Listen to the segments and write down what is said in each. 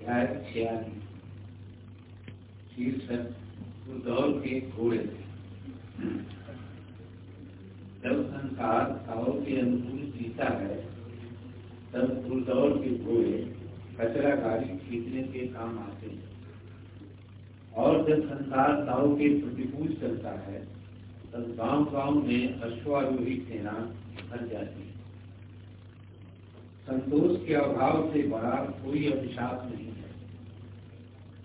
अध्याय शीर्षक के घोड़े जब संसार भाव के अनुकूल जीता है तब के घोड़े कचरा गाड़ी खींचने के काम आते हैं और जब संसार के प्रतिकूल चलता है तब गाँव गाँव में अश्वारोही सेना भर जाती है संतोष के अभाव से बड़ा कोई अभिशाप नहीं।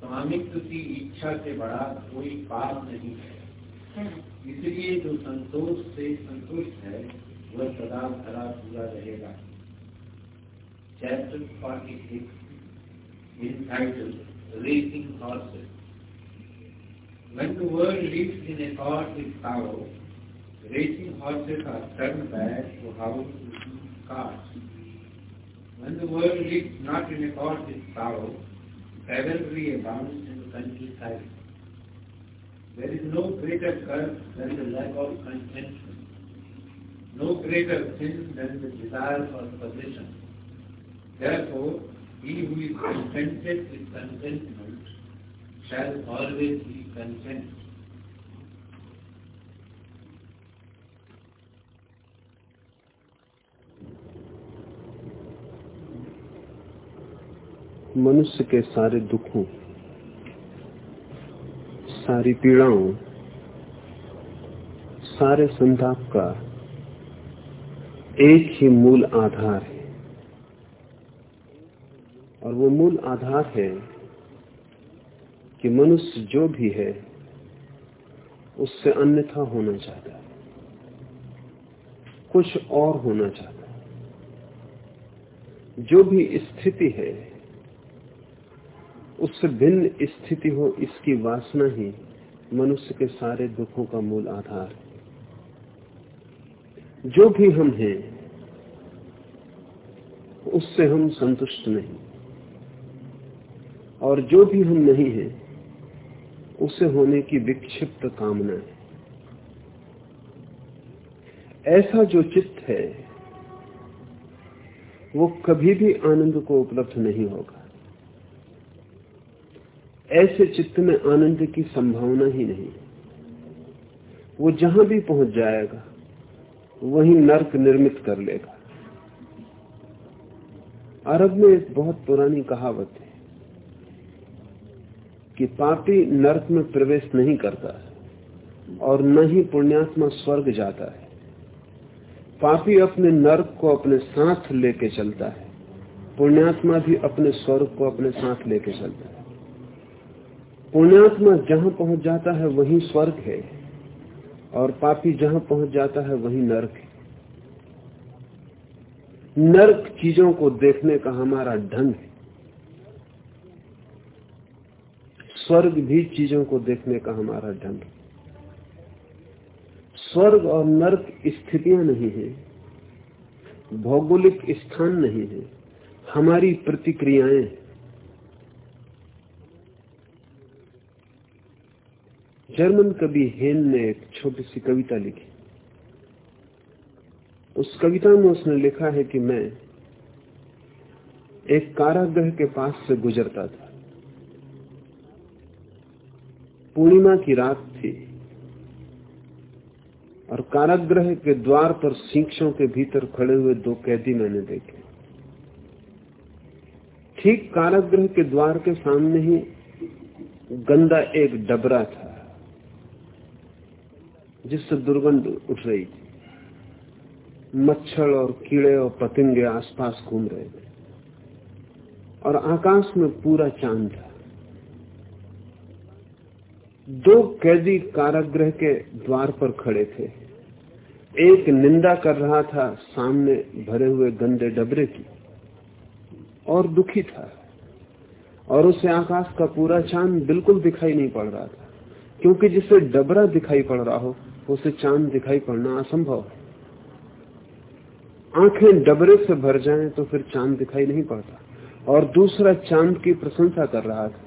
स्वामित्व की इच्छा से बड़ा कोई पाप नहीं है इसलिए जो संतोष से संतुष्ट है वह सदा भरा पूरा रहेगा chapter forty six entitled Racing Horses. When the world lives in accord with power, racing horses are turned back to house cars. When the world lives not in accord with power, cavalry abounds in the countryside. There is no greater curse than the lack of contentment, no greater sin than the desire for possession. Therefore, he who is contented with contentment shall always be content. मनुष्य के सारे दुखों, सारी पीड़ाओं, सारे संताप का एक ही मूल आधार है। और वो मूल आधार है कि मनुष्य जो भी है, उससे अन्यथा होना चाहता है। कुछ और होना चाहता है। जो भी स्थिति है उससे भिन्न स्थिति हो, इसकी वासना ही मनुष्य के सारे दुखों का मूल आधार है। जो भी हम हैं, उससे हम संतुष्ट नहीं। और जो भी हम नहीं हैं, उसे होने की विक्षिप्त कामना है। ऐसा जो चित्त है, वो कभी भी आनंद को उपलब्ध नहीं होगा। ऐसे चित्त में आनंद की संभावना ही नहीं। वो जहाँ भी पहुँच जाएगा, वहीं नर्क निर्मित कर लेगा। अरब में एक बहुत पुरानी कहावत है कि पापी नर्क में प्रवेश नहीं करता और न ही पुण्यात्मा स्वर्ग जाता है। पापी अपने नर्क को अपने साथ लेके चलता है, पुण्यात्मा भी अपने स्वर्ग को अपने साथ लेके चलता है। पुण्यात्मा जहाँ पहुँच जाता है वही स्वर्ग है, और पापी जहाँ पहुँच जाता है वही नर्क है। नर्क चीज़ों को देखने का हमारा ढंग है। स्वर्ग भी चीज़ों को देखने का हमारा ढंग है। स्वर्ग और नर्क स्थितियाँ नहीं है, भौगोलिक स्थान नहीं है, हमारी प्रतिक्रियाएँ जर्मन कवि हेन ने एक छोटी सी कविता लिखी। उस कविता में उसने लिखा है कि मैं एक कारागृह के पास से गुजरता था। पूर्णिमा की रात थी और कारागृह के द्वार पर शिक्षों के भीतर खड़े हुए दो कैदी मैंने देखे। ठीक कारागृह के द्वार के सामने ही गंदा एक डबरा था। जिससे दुर्गंध उठ रही थी। मच्छर और कीड़े और पतंगे आसपास घूम रहे थे। और आकाश में पूरा चाँद था। दो कैदी कारागृह के द्वार पर खड़े थे। एक निंदा कर रहा था, सामने भरे हुए गंदे डबरे की। और दुखी था। और उसे आकाश का पूरा चाँद बिल्कुल दिखाई नहीं पड़ रहा था, क्योंकि जिसे डबरा दिखाई पड़ रहा हो उसे चाँद दिखाई पड़ना असंभव है। आँखें डबरे से भर जाएँ तो फिर चाँद दिखाई नहीं पड़ता। और दूसरा, चाँद की प्रशंसा कर रहा था।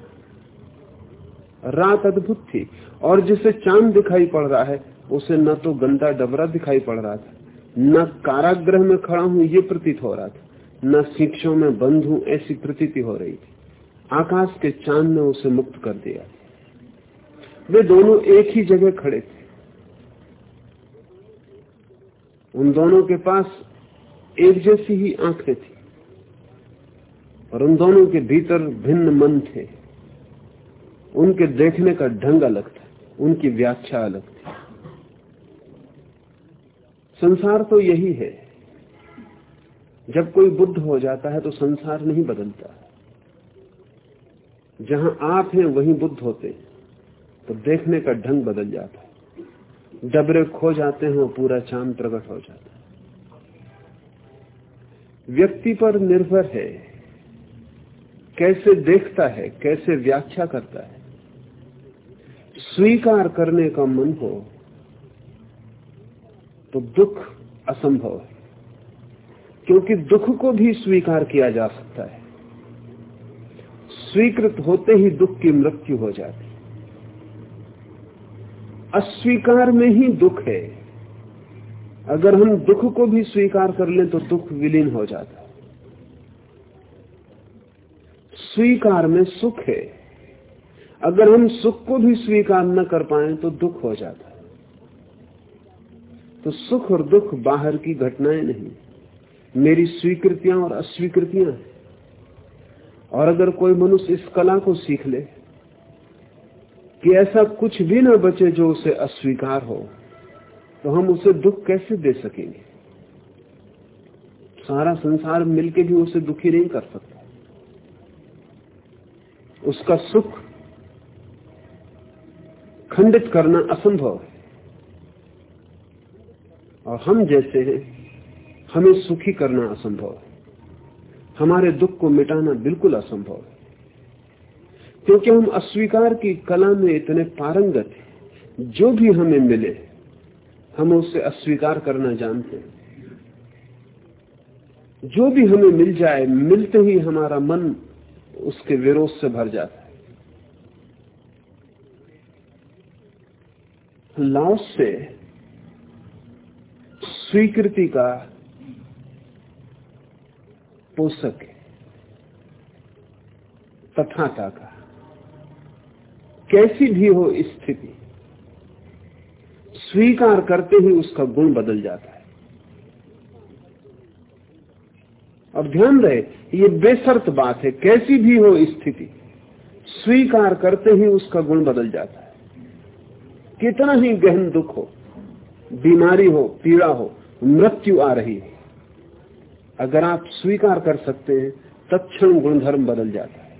रात अद्भुत थी, और जिसे चाँद दिखाई पड़ रहा है, उसे न तो गंदा डबरा दिखाई पड़ रहा था, न कारागृह में खड़ा हूँ ये प्रतीत हो रहा था, न शिक्षों में बंद हूँ ऐसी प्रतीति हो रही थी। आकाश के चाँद ने उसे मुक्त कर दिया। वे दोनों एक ही जगह खड़े थे। उन दोनों के पास एक जैसी ही आँखें थी और उन दोनों के भीतर भिन्न मन थे। उनके देखने का ढंग अलग था, उनकी व्याख्या अलग थी। संसार तो यही है। जब कोई बुद्ध हो जाता है तो संसार नहीं बदलता। जहाँ आप हैं, वहीं बुद्ध होते तो देखने का ढंग बदल जाता है। डबरे खो जाते हैं और पूरा चाँद प्रकट हो जाता है। व्यक्ति पर निर्भर है, कैसे देखता है, कैसे व्याख्या करता है। स्वीकार करने का मन हो तो दुख असंभव है, क्योंकि दुख को भी स्वीकार किया जा सकता है। स्वीकृत होते ही दुख की मृत्यु हो जाती अस्वीकार में ही दुख है। अगर हम दुख को भी स्वीकार कर लें तो दुख विलीन हो जाता है। स्वीकार में सुख है। अगर हम सुख को भी स्वीकार न कर पाए तो दुख हो जाता है। तो सुख और दुख बाहर की घटनाएँ नहीं। मेरी स्वीकृतियाँ और अस्वीकृतियाँ हैं। और अगर कोई मनुष्य इस कला को सीख ले कि ऐसा कुछ भी न बचे जो उसे अस्वीकार हो तो हम उसे दुख कैसे दे सकेंगे? सारा संसार मिलके भी उसे दुखी नहीं कर सकता। उसका सुख खंडित करना असंभव है। और हम जैसे हैं, हमें सुखी करना असंभव है। हमारे दुख को मिटाना बिल्कुल असंभव है। क्योंकि हम अस्वीकार की कला में इतने पारंगत हैं। जो भी हमें मिले, हम उससे अस्वीकार करना जानते हैं। जो भी हमें मिल जाए, मिलते ही हमारा मन उसके विरोध से भर जाता है। लाओस से स्वीकृति का पोषक है। तथाता का। कैसी भी हो स्थिति, स्वीकार करते ही उसका गुण बदल जाता है। अब ध्यान रहे, ये बेसर्त बात है, कैसी भी हो स्थिति, स्वीकार करते ही उसका गुण बदल जाता है। कितना ही गहन दुख हो, बीमारी हो, पीड़ा हो, मृत्यु आ रही है। अगर आप स्वीकार कर सकते हैं तत्ण गुणधर्म बदल जाता है।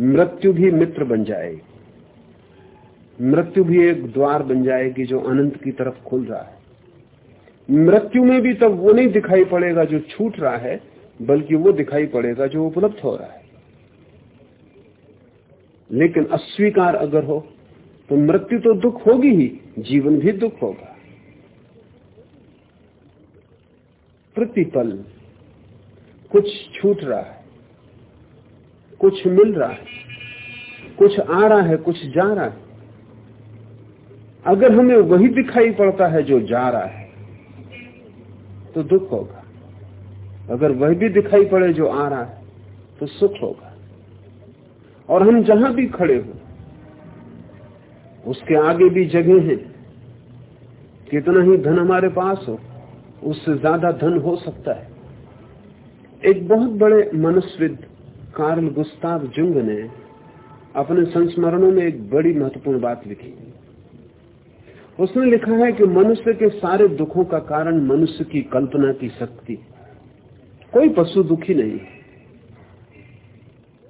मृत्यु भी मित्र बन जाएगी। मृत्यु भी एक द्वार बन जाएगी जो अनंत की तरफ़ खुल रहा है। मृत्यु में भी तब वो नहीं दिखाई पड़ेगा जो छूट रहा है, बल्कि वो दिखाई पड़ेगा जो उपलब्ध हो रहा है। लेकिन अस्वीकार अगर हो तो मृत्यु तो दुख होगी ही, जीवन भी दुख होगा। प्रतिपल, कुछ छूट रहा है, कुछ मिल रहा है, कुछ आ रहा है, कुछ जा रहा है। अगर हमें वही दिखाई पड़ता है जो जा रहा है तो दुख होगा। अगर वह भी दिखाई पड़े जो आ रहा है तो सुख होगा। और हम जहाँ भी खड़े हो, उसके आगे भी जगह है। कितना ही धन हमारे पास हो, उससे ज़्यादा धन हो सकता है। एक बहुत बड़े मनुष्यविद कार्ल गुस्ताव जुंग ने अपने संस्मरणों में एक बड़ी महत्वपूर्ण बात लिखी। उसने लिखा है कि मनुष्य के सारे दुखों का कारण मनुष्य की कल्पना की शक्ति। कोई पशु दुखी नहीं है,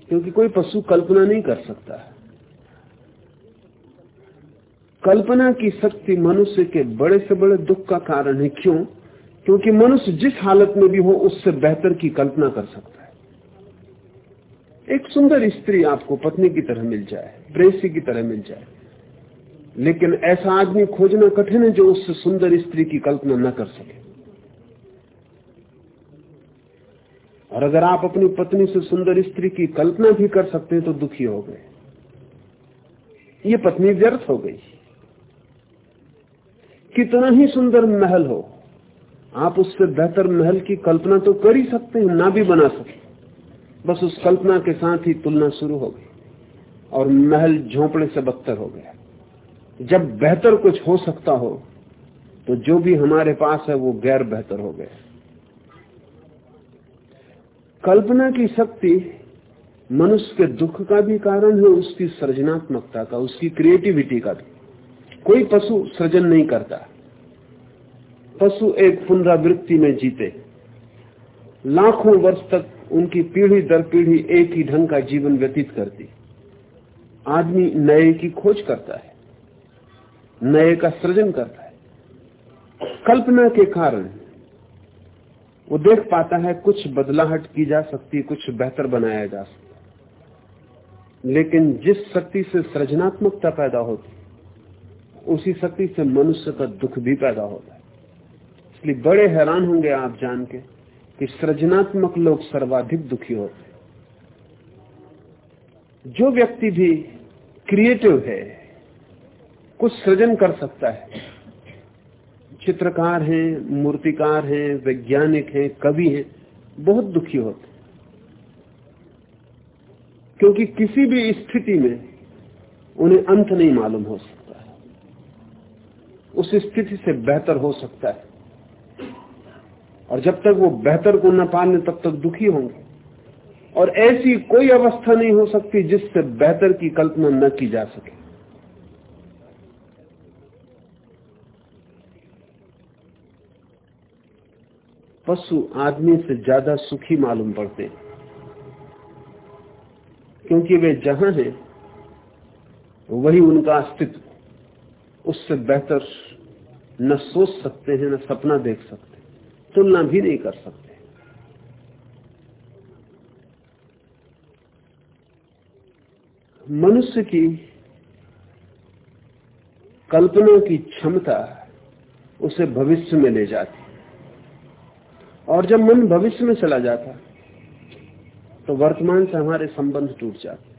क्योंकि कोई पशु कल्पना नहीं कर सकता। कल्पना की शक्ति मनुष्य के बड़े से बड़े दुख का कारण है। क्यों? क्योंकि मनुष्य जिस हालत में भी हो, उससे बेहतर की कल्पना कर सकता है। एक सुंदर स्त्री आपको पत्नी की तरह मिल जाए, प्रेसी की तरह मिल जाए। लेकिन ऐसा आदमी खोजना कठिन है जो उससे सुंदर स्त्री की कल्पना न कर सके। और अगर आप अपनी पत्नी से सुंदर स्त्री की कल्पना भी कर सकते हैं तो दुखी हो गए। ये पत्नी व्यर्थ हो गई। कितना ही सुंदर महल हो, आप उससे बेहतर महल की कल्पना तो कर ही सकते हैं, ना भी बना सके। बस उस कल्पना के साथ ही तुलना शुरू हो गई और महल झोंपड़े से बदतर हो गया। जब बेहतर कुछ हो सकता हो तो जो भी हमारे पास है वो गैर बेहतर हो गया। कल्पना की शक्ति मनुष्य के दुख का भी कारण है, उसकी सृजनात्मकता का, उसकी क्रिएटिविटी का भी। कोई पशु सृजन नहीं करता। पशु एक पुनरावृत्ति में जीते। लाखों वर्ष तक उनकी पीढ़ी दर पीढ़ी एक ही ढंग का जीवन व्यतीत करती। आदमी नए की खोज करता है। नए का सृजन करता है। कल्पना के कारण वो देख पाता है कुछ बदलाहट की जा सकती, कुछ बेहतर बनाया जा सकता। लेकिन जिस शक्ति से सृजनात्मकता पैदा होती, उसी शक्ति से मनुष्य का दुख भी पैदा होता है। इसलिए बड़े हैरान होंगे आप जान के कि सृजनात्मक लोग सर्वाधिक दुखी होते जो व्यक्ति भी क्रिएटिव है कुछ सृजन कर सकता है। चित्रकार हैं, मूर्तिकार हैं, वैज्ञानिक हैं, कवि हैं, बहुत दुखी होते क्योंकि किसी भी स्थिति में उन्हें अंत नहीं मालूम हो सकता है। उस स्थिति से बेहतर हो सकता है। और जब तक वो बेहतर को न पाने, तब तक दुखी होंगे। और ऐसी कोई अवस्था नहीं हो सकती जिससे बेहतर की कल्पना न की जा सके। पशु आदमी से ज़्यादा सुखी मालूम पड़ते क्योंकि वे जहाँ हैं, वही उनका अस्तित्व। उससे बेहतर न सोच सकते हैं, न सपना देख सकते तुलना भी नहीं कर सकते। मनुष्य की कल्पना की क्षमता उसे भविष्य में ले जाती और जब मन भविष्य में चला जाता तो वर्तमान से हमारे संबंध टूट जाते।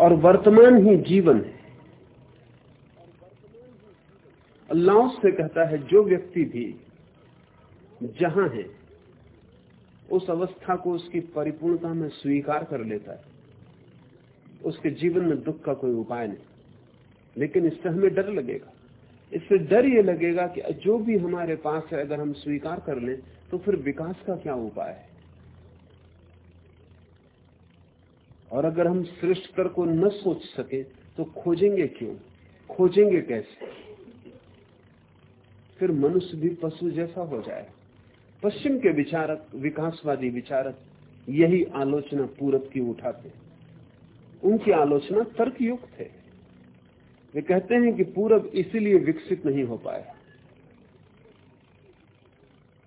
और वर्तमान ही जीवन है। अल्लाह से कहता है, जो व्यक्ति भी जहाँ है, उस अवस्था को उसकी परिपूर्णता में स्वीकार कर लेता है। उसके जीवन में दुख का कोई उपाय नहीं। लेकिन इससे हमें डर लगेगा। इससे डर ये लगेगा कि जो भी हमारे पास है, अगर हम स्वीकार कर लें तो फिर विकास का क्या उपाय है? और अगर हम श्रेष्ठ कर को न सोच सके तो खोजेंगे क्यों? खोजेंगे कैसे? फिर मनुष्य भी पशु जैसा हो जाए। पश्चिम के विचारक, विकासवादी विचारक यही आलोचना पूरब की उठाते उनकी आलोचना तर्क युक्त है। वे कहते हैं कि पूरब इसीलिए विकसित नहीं हो पाया।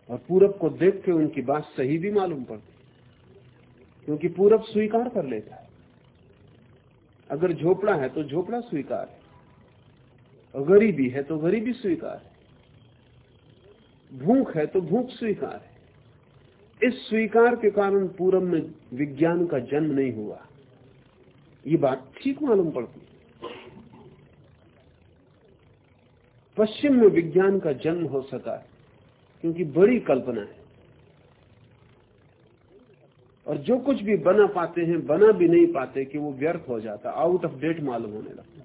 और पूरब को देख के उनकी बात सही भी मालूम पड़ती, क्योंकि पूरब स्वीकार कर लेता है। अगर झोपड़ा है तो झोपड़ा स्वीकार है, और गरीबी है तो गरीबी स्वीकार है, भूख है तो भूख स्वीकार है। इस स्वीकार के कारण पूरब में विज्ञान का जन्म नहीं हुआ। ये बात ठीक मालूम पड़ती। पश्चिम में विज्ञान का जन्म हो सका है, क्योंकि बड़ी कल्पना है। और जो कुछ भी बना पाते हैं, बना भी नहीं पाते कि वो व्यर्थ हो जाता आउट ऑफ़ डेट मालूम होने लगता,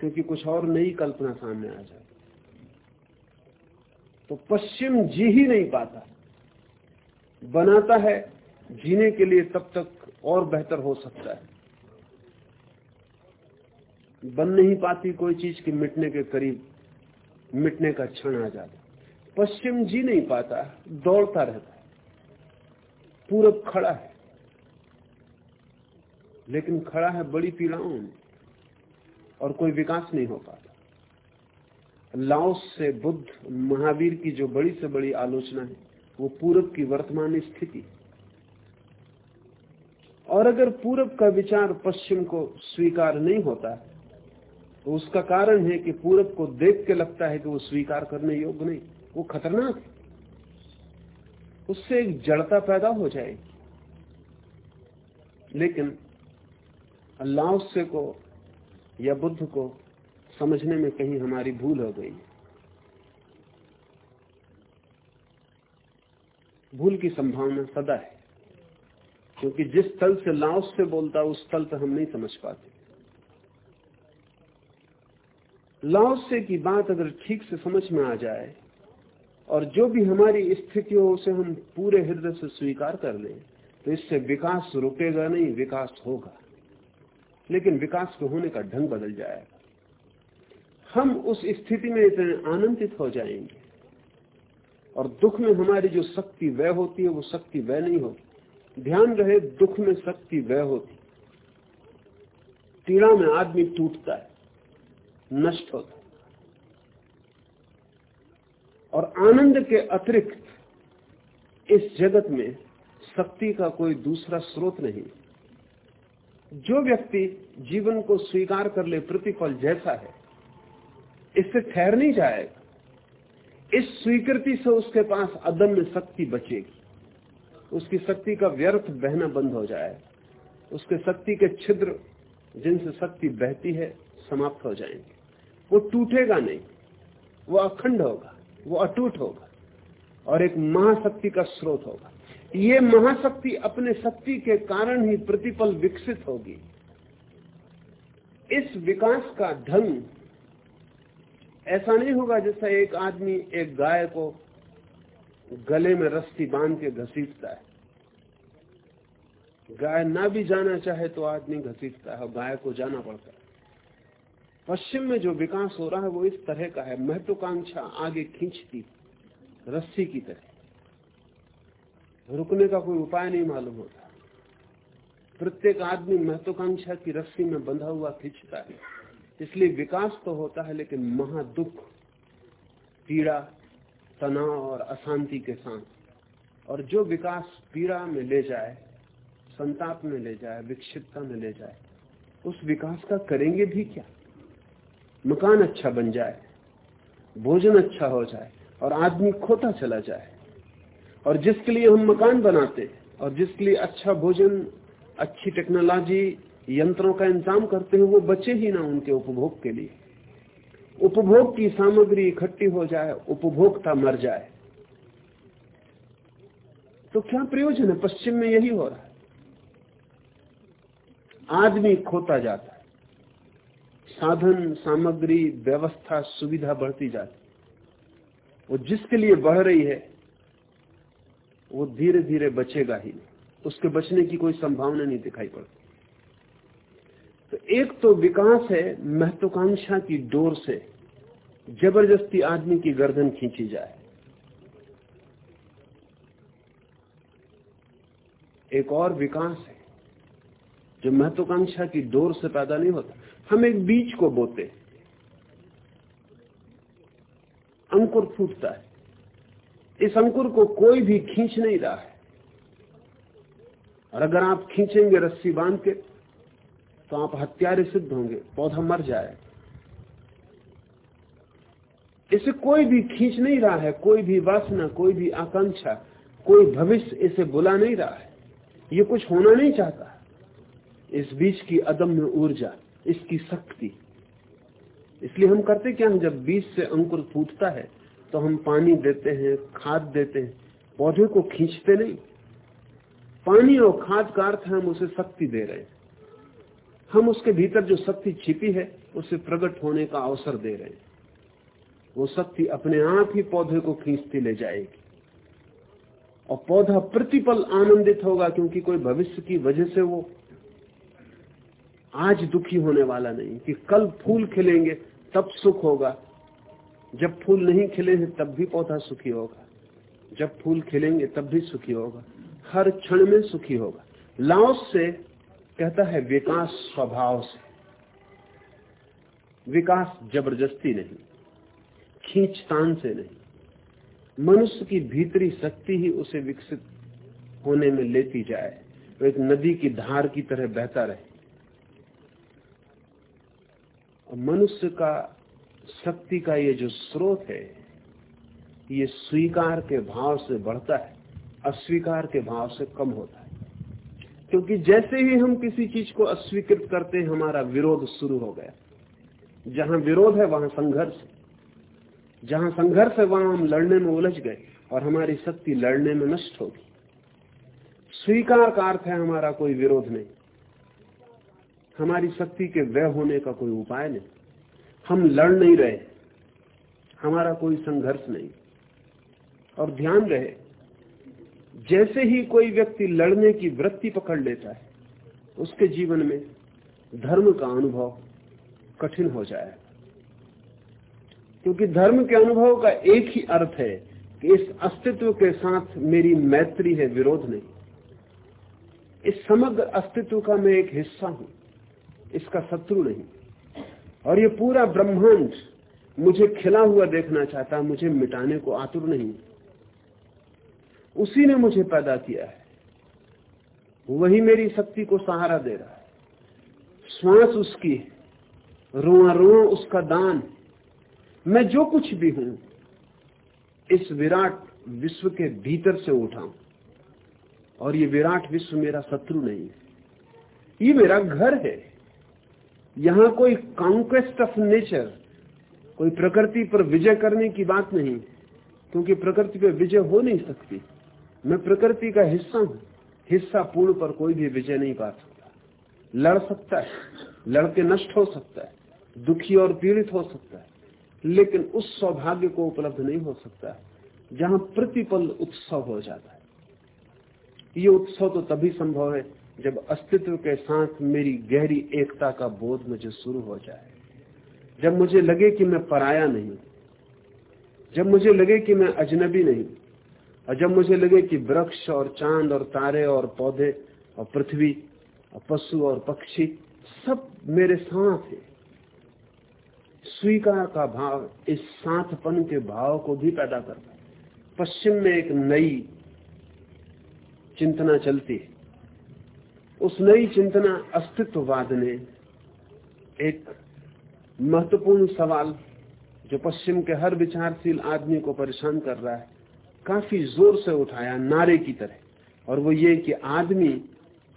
क्योंकि कुछ और नई कल्पना सामने आ जाती। तो पश्चिम जी ही नहीं पाता। बनाता है, जीने के लिए तब तक और बेहतर हो सकता है। बन नहीं पाती कोई चीज़ की मिटने के करीब मिटने का क्षण आ जाता पश्चिम जी नहीं पाता, दौड़ता रहता है। पूरब खड़ा है। लेकिन खड़ा है बड़ी पीड़ाओं में और कोई विकास नहीं हो पाता। लाओस से बुद्ध, महावीर की जो बड़ी से बड़ी आलोचना है, वो पूरब की वर्तमान स्थिति और अगर पूरब का विचार पश्चिम को स्वीकार नहीं होता तो उसका कारण है कि पूरब को देख के लगता है कि वो स्वीकार करने योग्य नहीं। वो खतरनाक है। उससे एक जड़ता पैदा हो जाएगी। लेकिन अल्लाह से को या बुद्ध को समझने में कहीं हमारी भूल हो गई भूल की संभावना सदा है। क्योंकि जिस तल से लाओस से बोलता उस तल से हम नहीं समझ पाते। लाओस की बात अगर ठीक से समझ में आ जाए और जो भी हमारी स्थिति हो उसे हम पूरे हृदय से स्वीकार कर लें तो इससे विकास रुकेगा नहीं, विकास होगा। लेकिन विकास के होने का ढंग बदल जाएगा। हम उस स्थिति में इतने आनंदित हो जाएँगे और दुख में हमारी जो शक्ति वह होती है, वो शक्ति वह नहीं होती। ध्यान रहे, दुख में शक्ति वह होती। पीड़ा में आदमी टूटता है। नष्ट होता और आनंद के अतिरिक्त इस जगत में शक्ति का कोई दूसरा स्रोत नहीं। जो व्यक्ति जीवन को स्वीकार कर ले, प्रतिफल जैसा है, इससे ठहर नहीं जाएगा। इस स्वीकृति से उसके पास अदम्य शक्ति बचेगी। उसकी शक्ति का व्यर्थ बहना बंद हो जाए। उसके शक्ति के छिद्र जिनसे शक्ति बहती है, समाप्त हो जाएँगे। वो टूटेगा नहीं। वो अखंड होगा, वो अटूट होगा और एक महाशक्ति का स्रोत होगा। ये महाशक्ति अपने शक्ति के कारण ही प्रतिपल विकसित होगी। इस विकास का ढंग ऐसा नहीं होगा जैसा एक आदमी एक गाय को गले में रस्सी बाँध के घसीटता है। गाय ना भी जाना चाहे तो आदमी घसीटता है और गाय को जाना पड़ता है। पश्चिम में जो विकास हो रहा है वो इस तरह का है। महत्वाकांक्षा आगे खींचती, रस्सी की तरह। रुकने का कोई उपाय नहीं मालूम होता। प्रत्येक आदमी महत्वाकांक्षा की रस्सी में बंधा हुआ खींचता है। इसलिए विकास तो होता है, लेकिन महादुख, पीड़ा, तनाव और अशांति के साथ। और जो विकास पीड़ा में ले जाए, संताप में ले जाए, विक्षिप्तता में ले जाए, उस विकास का करेंगे भी क्या? मकान अच्छा बन जाए, भोजन अच्छा हो जाए, और आदमी खोता चला जाए। और जिसके लिए हम मकान बनाते और जिसके लिए अच्छा भोजन, अच्छी टेक्नोलॉजी यंत्रों का इंतज़ाम करते हैं, वो बचे ही ना उनके उपभोग के लिए। उपभोग की सामग्री इकट्ठी हो जाए, उपभोक्ता मर जाए। तो क्या प्रयोजन है? पश्चिम में यही हो रहा है। आदमी खोता जाता है। साधन, सामग्री, व्यवस्था, सुविधा बढ़ती जाती वो जिसके लिए बढ़ रही है, वो धीरे धीरे बचेगा ही उसके बचने की कोई संभावना नहीं दिखाई पड़ती। तो एक तो विकास है महत्वाकांक्षा की डोर से ज़बरदस्ती आदमी की गर्दन खींची जाए। एक और विकास है जो महत्वाकांक्षा की डोर से पैदा नहीं होता। हम एक बीज को बोते अंकुर फूटता है। इस अंकुर को कोई भी खींच नहीं रहा है। और अगर आप खींचेंगे रस्सी बाँध के तो आप हत्यारे सिद्ध होंगे। पौधा मर जाए। इसे कोई भी खींच नहीं रहा है। कोई भी वासना, कोई भी आकांक्षा, कोई भविष्य इसे बुला नहीं रहा है। ये कुछ होना नहीं चाहता। इस बीज की अदम्य ऊर्जा, इसकी शक्ति। इसलिए हम करते क्या हम जब बीज से अंकुर फूटता है तो हम पानी देते हैं, खाद देते हैं। पौधे को खींचते नहीं। पानी और खाद का अर्थ हम उसे शक्ति दे रहे हैं। हम उसके भीतर जो शक्ति छिपी है, उसे प्रकट होने का अवसर दे रहे हैं। वो शक्ति अपने आप ही पौधे को खींचती ले जाएगी। और पौधा प्रतिपल आनंदित होगा, क्योंकि कोई भविष्य की वजह से वो आज दुखी होने वाला नहीं, कि कल फूल खिलेंगे, तब सुख होगा। जब फूल नहीं खिले हैं तब भी पौधा सुखी होगा। जब फूल खिलेंगे, तब भी सुखी होगा। हर क्षण में सुखी होगा। लाओस से कहता है, विकास स्वभाव से। विकास ज़बरदस्ती नहीं खींचतान से नहीं। मनुष्य की भीतरी शक्ति ही उसे विकसित होने में लेती जाए वो एक नदी की धार की तरह बहता रहे और मनुष्य का शक्ति का ये जो स्रोत है, ये स्वीकार के भाव से बढ़ता है, अस्वीकार के भाव से कम होता है। क्योंकि जैसे ही हम किसी चीज़ को अस्वीकृत करते हैं, हमारा विरोध शुरू हो गया। जहाँ विरोध है, वहाँ संघर्ष जहाँ संघर्ष है, वहाँ हम लड़ने में उलझ गए और हमारी शक्ति लड़ने में नष्ट होगी। स्वीकार का अर्थ है, हमारा कोई विरोध नहीं। हमारी शक्ति के व्यय होने का कोई उपाय नहीं। हम लड़ नहीं रहे, हमारा कोई संघर्ष नहीं। और ध्यान रहे, जैसे ही कोई व्यक्ति लड़ने की वृत्ति पकड़ लेता है, उसके जीवन में धर्म का अनुभव कठिन हो जाए। क्योंकि धर्म के अनुभव का एक ही अर्थ है कि इस अस्तित्व के साथ मेरी मैत्री है, विरोध नहीं। इस समग्र अस्तित्व का मैं एक हिस्सा हूँ। इसका शत्रु नहीं। और ये पूरा ब्रह्मांड मुझे खिला हुआ देखना चाहता, मुझे मिटाने को आतुर नहीं। उसी ने मुझे पैदा किया है। वही मेरी शक्ति को सहारा दे रहा है। श्वास उसकी रुआ रुआ उसका दान। मैं जो कुछ भी हूँ, इस विराट विश्व के भीतर से उठा और ये विराट विश्व मेरा शत्रु नहीं है। ये मेरा घर है। यहाँ कोई कॉन्क्वेस्ट ऑफ़ नेचर कोई प्रकृति पर विजय करने की बात नहीं, क्योंकि प्रकृति पर विजय हो नहीं सकती। मैं प्रकृति का हिस्सा हूँ, हिस्सा पूर्ण पर कोई भी विजय नहीं पा सकता। लड़ सकता है, लड़के नष्ट हो सकता है, दुखी और पीड़ित हो सकता है, लेकिन उस सौभाग्य को उपलब्ध नहीं हो सकता, जहाँ प्रतिपल उत्सव हो जाता है। ये उत्सव तो तभी संभव है जब अस्तित्व के साथ मेरी गहरी एकता का बोध मुझे शुरू हो जाए, जब मुझे लगे कि मैं पराया नहीं, जब मुझे लगे कि मैं अजनबी नहीं, और जब मुझे लगे कि वृक्ष और चाँद और तारे और पौधे और पृथ्वी और पशु और पक्षी सब मेरे साथ है। स्वीकार का भाव इस साथपन के भाव को भी पैदा करता है। पश्चिम में एक नई चिंतना चलती है। उस नई चिंतना अस्तित्ववाद ने एक महत्वपूर्ण सवाल जो पश्चिम के हर विचारशील आदमी को परेशान कर रहा है, काफ़ी ज़ोर से उठाया नारे की तरह। और वो ये कि आदमी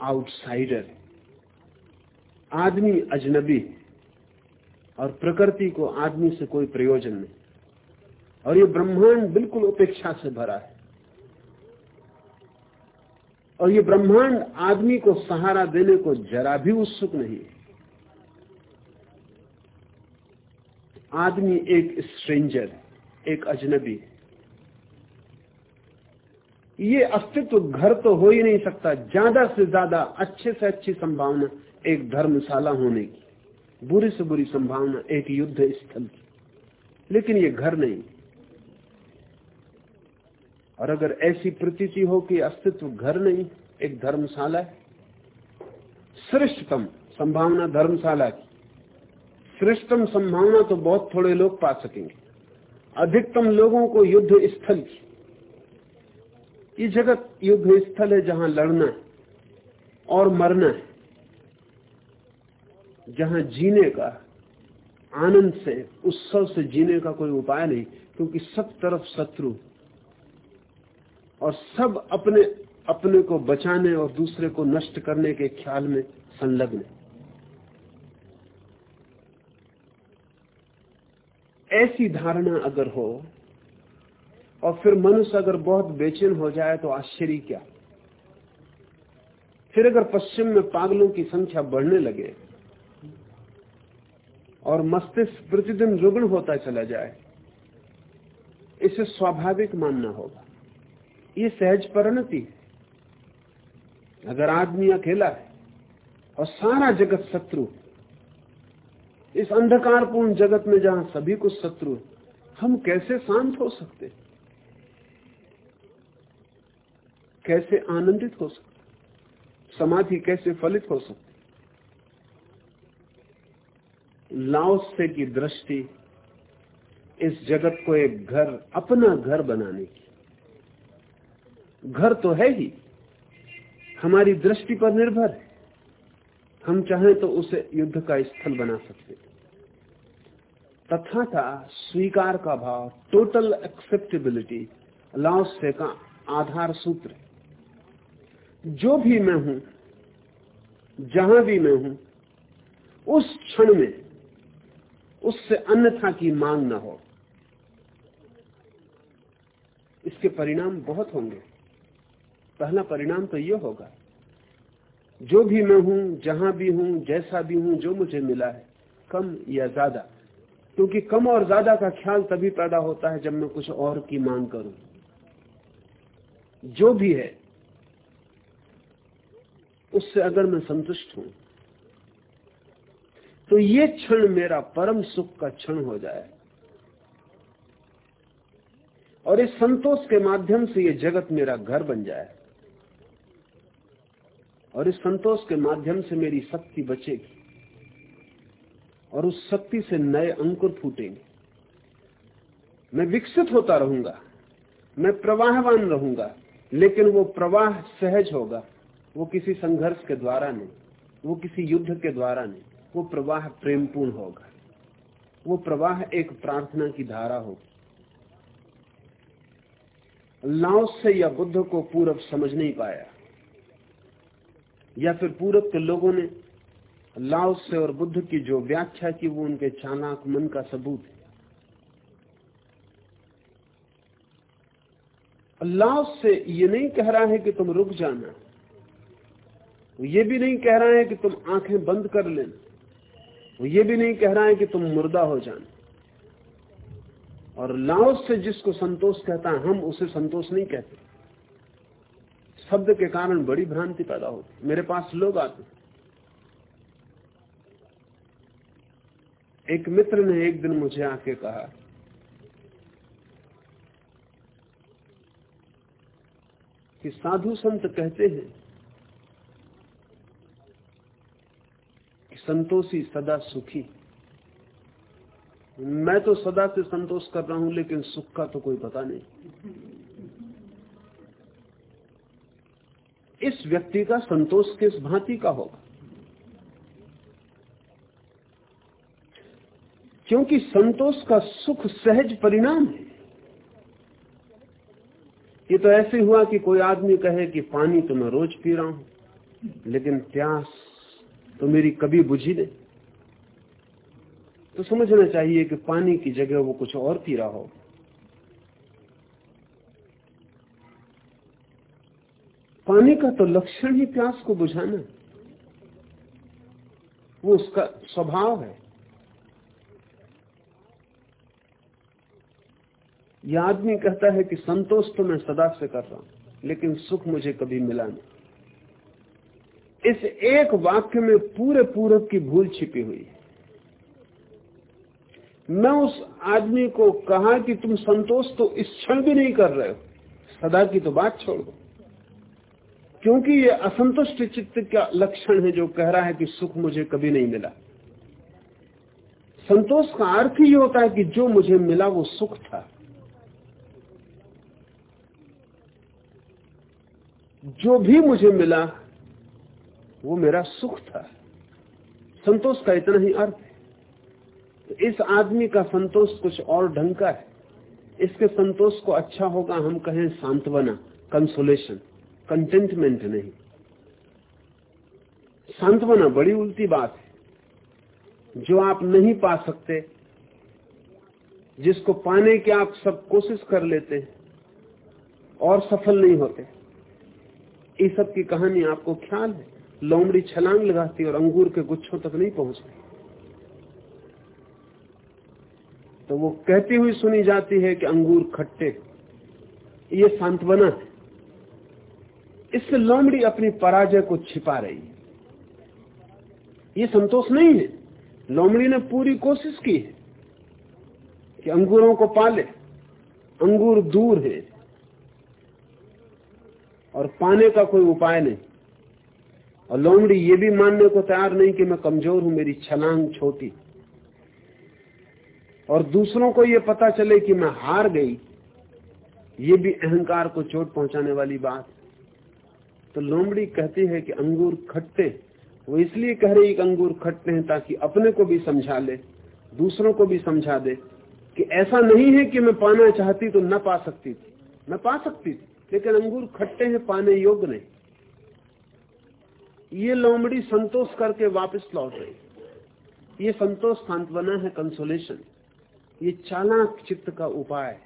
आउटसाइडर है। आदमी अजनबी है और प्रकृति को आदमी से कोई प्रयोजन नहीं। और ये ब्रह्मांड बिल्कुल उपेक्षा से भरा है। और ये ब्रह्मांड आदमी को सहारा देने को जरा भी उत्सुक नहीं है। आदमी एक स्ट्रेंजर एक अजनबी ये अस्तित्व घर तो हो ही नहीं सकता, ज़्यादा से ज़्यादा अच्छे से अच्छी संभावना एक धर्मशाला होने की, बुरी से बुरी संभावना एक युद्ध स्थल की। लेकिन ये घर नहीं। और अगर ऐसी प्रतीति हो कि अस्तित्व घर नहीं, एक धर्मशाला है। श्रेष्ठतम संभावना धर्मशाला की। श्रेष्ठतम संभावना तो बहुत थोड़े लोग पा सकेंगे। अधिकतम लोगों को युद्ध स्थल की। ये जगत युद्ध स्थल है जहाँ लड़ना है और मरना है। जहाँ जीने का आनंद से, उत्सव से जीने का कोई उपाय नहीं, क्योंकि सब तरफ़ शत्रु और सब अपने अपने को बचाने और दूसरे को नष्ट करने के ख्याल में, संलग्न। ऐसी धारणा अगर हो, और फिर मनुष्य अगर बहुत बेचैन हो जाए तो आश्चर्य क्या? फिर अगर पश्चिम में पागलों की संख्या बढ़ने लगे, और मस्तिष्क प्रतिदिन रुग्ण होता चला जाए, इसे स्वाभाविक मानना होगा। ये सहज परिणति है। अगर आदमी अकेला है और सारा जगत शत्रु इस अंधकारपूर्ण जगत में जहाँ सभी कुछ शत्रु हम कैसे शांत हो सकते कैसे आनंदित हो सकते समाधि कैसे फलित हो सकती लाओसे की दृष्टि इस जगत को एक घर, अपना घर बनाने की। घर तो है ही। हमारी दृष्टि पर निर्भर है। हम चाहें तो उसे युद्ध का स्थल बना सकते तथा था स्वीकार का भाव टोटल एक्सेप्टेबिलिटी लाओसे का आधार सूत्र। जो भी मैं हूँ, जहाँ भी मैं हूँ, उस क्षण में उससे अन्यथा की मांग न हो। इसके परिणाम बहुत होंगे। पहला परिणाम तो ये होगा। जो भी मैं हूँ, जहाँ भी हूँ, जैसा भी हूँ, जो मुझे मिला है, कम या ज़्यादा। क्योंकि कम और ज़्यादा का ख्याल तभी पैदा होता है जब मैं कुछ और की मांग करूँ। जो भी है, उससे अगर मैं संतुष्ट हूँ तो ये क्षण मेरा परम सुख का क्षण हो जाए। और इस संतोष के माध्यम से ये जगत मेरा घर बन जाए। और इस संतोष के माध्यम से मेरी शक्ति बचेगी और उस शक्ति से नए अंकुर फूटेंगे। मैं विकसित होता रहूँगा, मैं प्रवाहवान रहूँगा, लेकिन वो प्रवाह सहज होगा, वो किसी संघर्ष के द्वारा नहीं, वो किसी युद्ध के द्वारा नहीं, वो प्रवाह प्रेमपूर्ण होगा। वो प्रवाह एक प्रार्थना की धारा होगी। लाओस से या बुद्ध को पूरब समझ नहीं पाया। या फिर पूरब के लोगों ने लाओस से और बुद्ध की जो व्याख्या की वो उनके चालाक मन का सबूत है। लाओस से ये नहीं कह रहा है कि तुम रुक जाना, ये भी नहीं कह रहा है कि तुम आँखें बंद कर लेना वो ये भी नहीं कह रहा है कि तुम मुर्दा हो जाना और लाओस से जिसको संतोष कहता है, हम उसे संतोष नहीं कहते। शब्द के कारण बड़ी भ्रांति पैदा होती मेरे पास लोग आते एक मित्र ने एक दिन मुझे आके कहा, कि साधु संत कहते हैं कि संतोषी सदा सुखी। मैं तो सदा से संतोष कर रहा हूँ, लेकिन सुख का तो कोई पता नहीं। इस व्यक्ति का संतोष किस भांति का होगा? क्योंकि संतोष का सुख सहज परिणाम है। ये तो ऐसे हुआ कि कोई आदमी कहे कि पानी तो मैं रोज पी रहा हूँ, लेकिन प्यास तो मेरी कभी बुझी नहीं। तो समझना चाहिए कि पानी की जगह वो कुछ और पी रहा हो पानी का तो लक्षण ही प्यास को बुझाना। वो उसका स्वभाव है। यह आदमी कहता है कि संतोष तो मैं सदा से कर रहा हूँ, लेकिन सुख मुझे कभी मिला नहीं। इस एक वाक्य में पूरे पूरब की भूल छिपी हुई है। मैं उस आदमी को कहा कि तुम संतोष तो इस क्षण भी नहीं कर रहे हो, सदा की तो बात छोड़ दो। क्योंकि ये असंतुष्ट चित्त का लक्षण है जो कह रहा है कि सुख मुझे कभी नहीं मिला। संतोष का अर्थ ही होता है कि जो मुझे मिला वो सुख था। जो भी मुझे मिला, वो मेरा सुख था। संतोष का इतना ही अर्थ है। तो इस आदमी का संतोष कुछ और ढंग का है। इसके संतोष को अच्छा होगा हम कहें सांत्वना कंसोलेशन कंटेंटमेंट नहीं। सांत्वना बड़ी उल्टी बात है। जो आप नहीं पा सकते, जिसको पाने की आप सब कोशिश कर लेते हैं, और सफल नहीं होते। इस सब की कहानी आपको ख्याल है। लोमड़ी छलांग लगाती और अंगूर के गुच्छों तक नहीं पहुँचती तो वो कहती हुई सुनी जाती है कि अंगूर खट्टे। ये सांत्वना है। इससे लोमड़ी अपनी पराजय को छिपा रही है। ये संतोष नहीं है। लोमड़ी ने पूरी कोशिश की है कि अंगूरों को पाले। अंगूर दूर है और पाने का कोई उपाय नहीं। और लोमड़ी ये भी मानने को तैयार नहीं कि मैं कमज़ोर हूँ, मेरी छलांग छोटी। और दूसरों को ये पता चले कि मैं हार गई, ये भी अहंकार को चोट पहुँचाने वाली बात। तो लोमड़ी कहती है कि अंगूर खट्टे वो इसलिए कह रही कि अंगूर खट्टे हैं ताकि अपने को भी समझा ले, दूसरों को भी समझा दे कि ऐसा नहीं है कि मैं पाना चाहती तो न पा सकती थी। मैं पा सकती थी, लेकिन अंगूर खट्टे हैं, पाने योग्य नहीं। ये लोमड़ी संतोष करके वापस लौट रही ये संतोष सांत्वना है कंसोलेशन ये चालाक चित्त का उपाय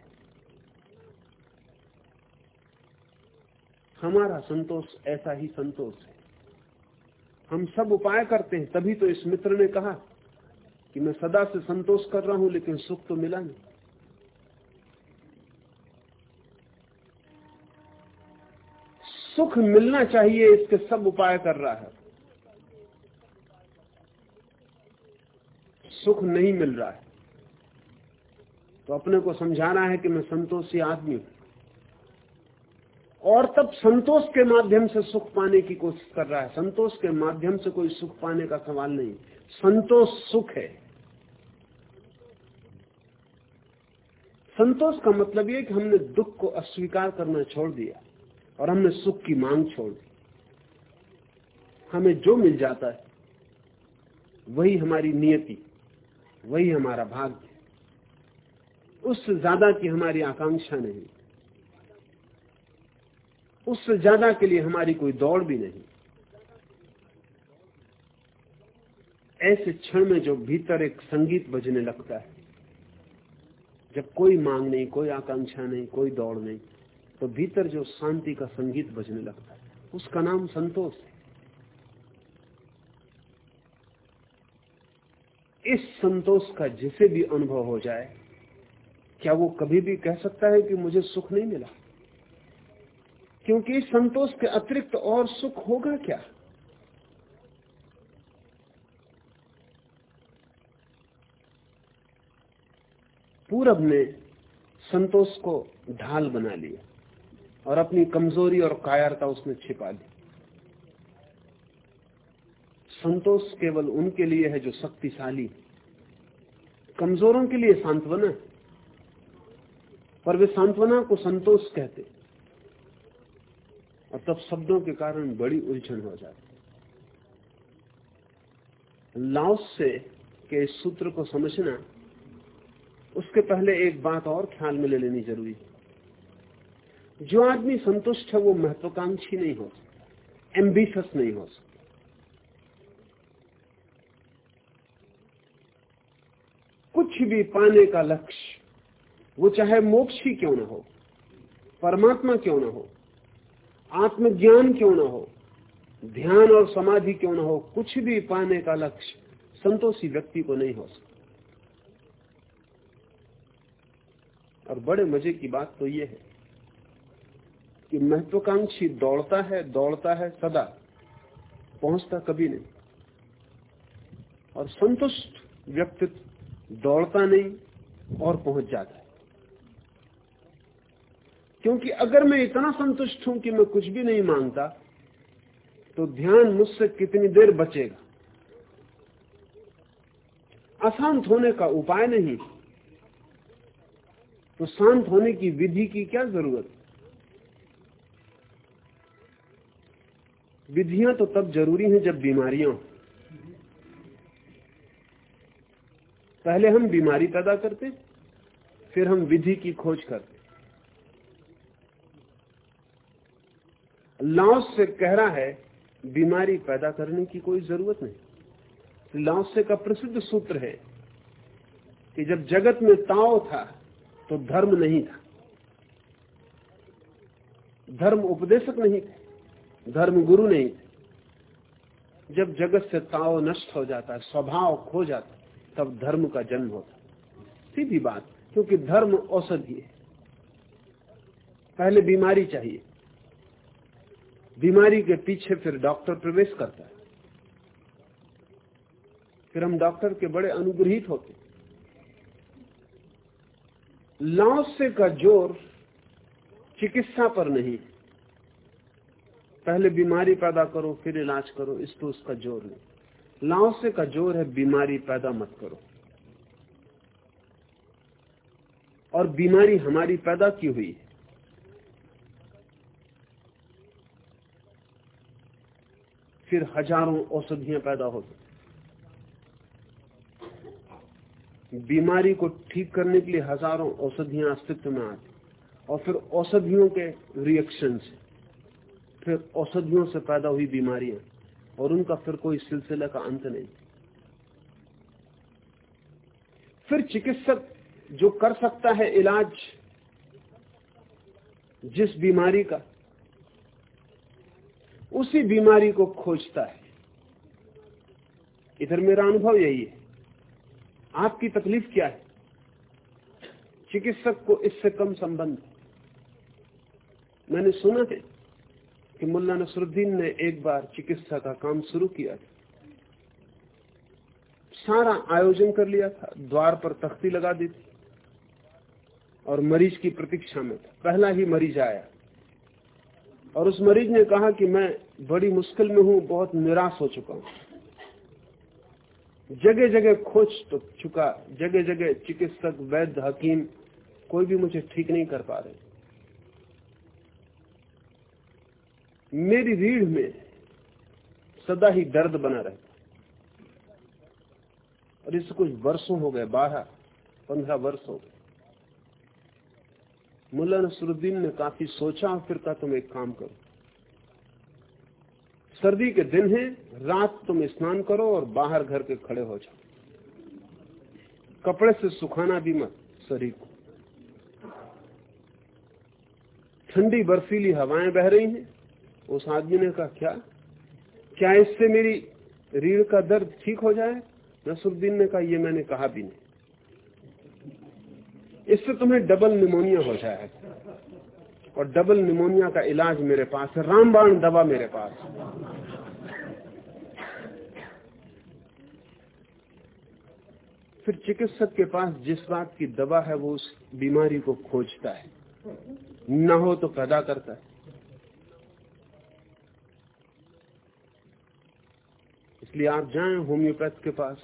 हमारा संतोष ऐसा ही संतोष है। हम सब उपाय करते हैं, तभी तो इस मित्र ने कहा कि मैं सदा से संतोष कर रहा हूँ, लेकिन सुख तो मिला नहीं। सुख मिलना चाहिए, इसके सब उपाय कर रहा है। सुख नहीं मिल रहा है। तो अपने को समझाना है कि मैं संतोषी आदमी हूँ। और तब संतोष के माध्यम से सुख पाने की कोशिश कर रहा है। संतोष के माध्यम से कोई सुख पाने का सवाल नहीं। संतोष सुख है। संतोष का मतलब यह कि हमने दुख को अस्वीकार करना छोड़ दिया और हमने सुख की मांग छोड़ दी। हमें जो मिल जाता है, वही हमारी नियति, वही हमारा भाग्य। उससे ज़्यादा की हमारी आकांक्षा नहीं। उससे ज़्यादा के लिए हमारी कोई दौड़ भी नहीं। ऐसे क्षण में जो भीतर एक संगीत बजने लगता है, जब कोई मांग नहीं, कोई आकांक्षा नहीं, कोई दौड़ नहीं तो भीतर जो शांति का संगीत बजने लगता है, उसका नाम संतोष है। इस संतोष का जिसे भी अनुभव हो जाए, क्या वो कभी भी कह सकता है कि मुझे सुख नहीं मिला? क्योंकि संतोष के अतिरिक्त और सुख होगा क्या? पूरब ने संतोष को ढाल बना लिया और अपनी कमज़ोरी और कायरता उसने छिपा ली संतोष केवल उनके लिए है जो शक्तिशाली, कमजोरों के लिए सांत्वना पर वे सांत्वना को संतोष कहते और तब शब्दों के कारण बड़ी उलझन हो जाती लाओस से के सूत्र को समझना, उसके पहले एक बात और ख्याल में ले लेनी ज़रूरी है। जो आदमी संतुष्ट है, वो महत्वाकांक्षी नहीं हो सकता एम्बिशस नहीं हो सकता। कुछ भी पाने का लक्ष्य, वो चाहे मोक्ष ही क्यों ना हो, परमात्मा क्यों ना हो आत्मज्ञान क्यों ना हो? ध्यान और समाधि क्यों ना हो? कुछ भी पाने का लक्ष्य संतोषी व्यक्ति को नहीं हो सकता। और बड़े मज़े की बात तो यह है कि महत्वाकांक्षी दौड़ता है दौड़ता है, सदा पहुँचता कभी नहीं। और संतुष्ट व्यक्तित्व दौड़ता नहीं और पहुँच जाता क्योंकि अगर मैं इतना संतुष्ट हूँ कि मैं कुछ भी नहीं माँगता तो ध्यान मुझसे कितनी देर बचेगा? अशांत होने का उपाय नहीं। तो शांत होने की विधि की क्या ज़रूरत? विधियाँ तो तब ज़रूरी हैं जब बीमारियाँ पहले हम बीमारी पैदा करते, फिर हम विधि की खोज करते। लाओस से कह रहा है, बीमारी पैदा करने की कोई ज़रूरत नहीं। लाओसे का प्रसिद्ध सूत्र है कि जब जगत में ताओ था तो धर्म नहीं था। धर्म उपदेशक नहीं थे, धर्म गुरु नहीं थे। जब जगत से ताव नष्ट हो जाता है स्वभाव खो जाता, तब धर्म का जन्म होता। सीधी बात, क्योंकि धर्म औषधि है। पहले बीमारी चाहिए। बीमारी के पीछे फिर डॉक्टर प्रवेश करता है। फिर हम डॉक्टर के बड़े अनुग्रहित होते लाओसे का ज़ोर चिकित्सा पर नहीं पहले बीमारी पैदा करो, फिर इलाज करो, इस तो उसका ज़ोर नहीं। लाओसे का ज़ोर है, बीमारी पैदा मत करो। और बीमारी हमारी पैदा की हुई है। फिर हज़ारों औषधियाँ पैदा हो होती बीमारी को ठीक करने के लिए हज़ारों औषधियाँ अस्तित्व में आती। और फिर औषधियों के रिएक्शन से, फिर औषधियों से पैदा हुई बीमारियाँ, और उनका फिर कोई सिलसिला का अंत नहीं। फिर चिकित्सक जो कर सकता है इलाज, जिस बीमारी का उसी बीमारी को खोजता है। इधर मेरा अनुभव यही है। आपकी तकलीफ़ क्या है? चिकित्सक को इससे कम संबंध मैंने सुना है कि मुल्ला नसरुद्दीन ने एक बार चिकित्सा का काम शुरू किया था। सारा आयोजन कर लिया था, द्वार पर तख्ती लगा दी थी और मरीज़ की प्रतीक्षा में था। पहला ही मरीज़ आया। और उस मरीज़ ने कहा कि मैं बड़ी मुश्किल में हूँ, बहुत निराश हो चुका हूँ। जगह जगह खोज तो चुका जगह जगह चिकित्सक, वैद्य, हकीम, कोई भी मुझे ठीक नहीं कर पा रहे। मेरी रीढ़ में सदा ही दर्द बना रहता और इससे कुछ वर्षों हो गए, बारह, पंद्रह वर्ष हो गए। मुला नसरुद्दीन ने काफ़ी सोचा और फिर कहा, तुम एक काम करो। सर्दी के दिन है, रात तुम स्नान करो और बाहर घर के खड़े हो जाओ। कपड़े से सुखाना भी मत, शरीर को। ठंडी बर्फीली हवाएँ बह रही हैं। उस आदमी ने कहा, क्या? क्या इससे मेरी रीढ़ का दर्द ठीक हो जाए? नसरुद्दीन ने कहा यह मैंने कहा भी नहीं। इससे तुम्हें डबल निमोनिया हो जाएगा। और डबल निमोनिया का इलाज मेरे पास है। रामबाण दवा मेरे पास फिर चिकित्सक के पास जिस बात की दवा है, वो उस बीमारी को खोजता है। न हो तो पैदा करता है। इसलिए आप जाएँ होम्योपैथ के पास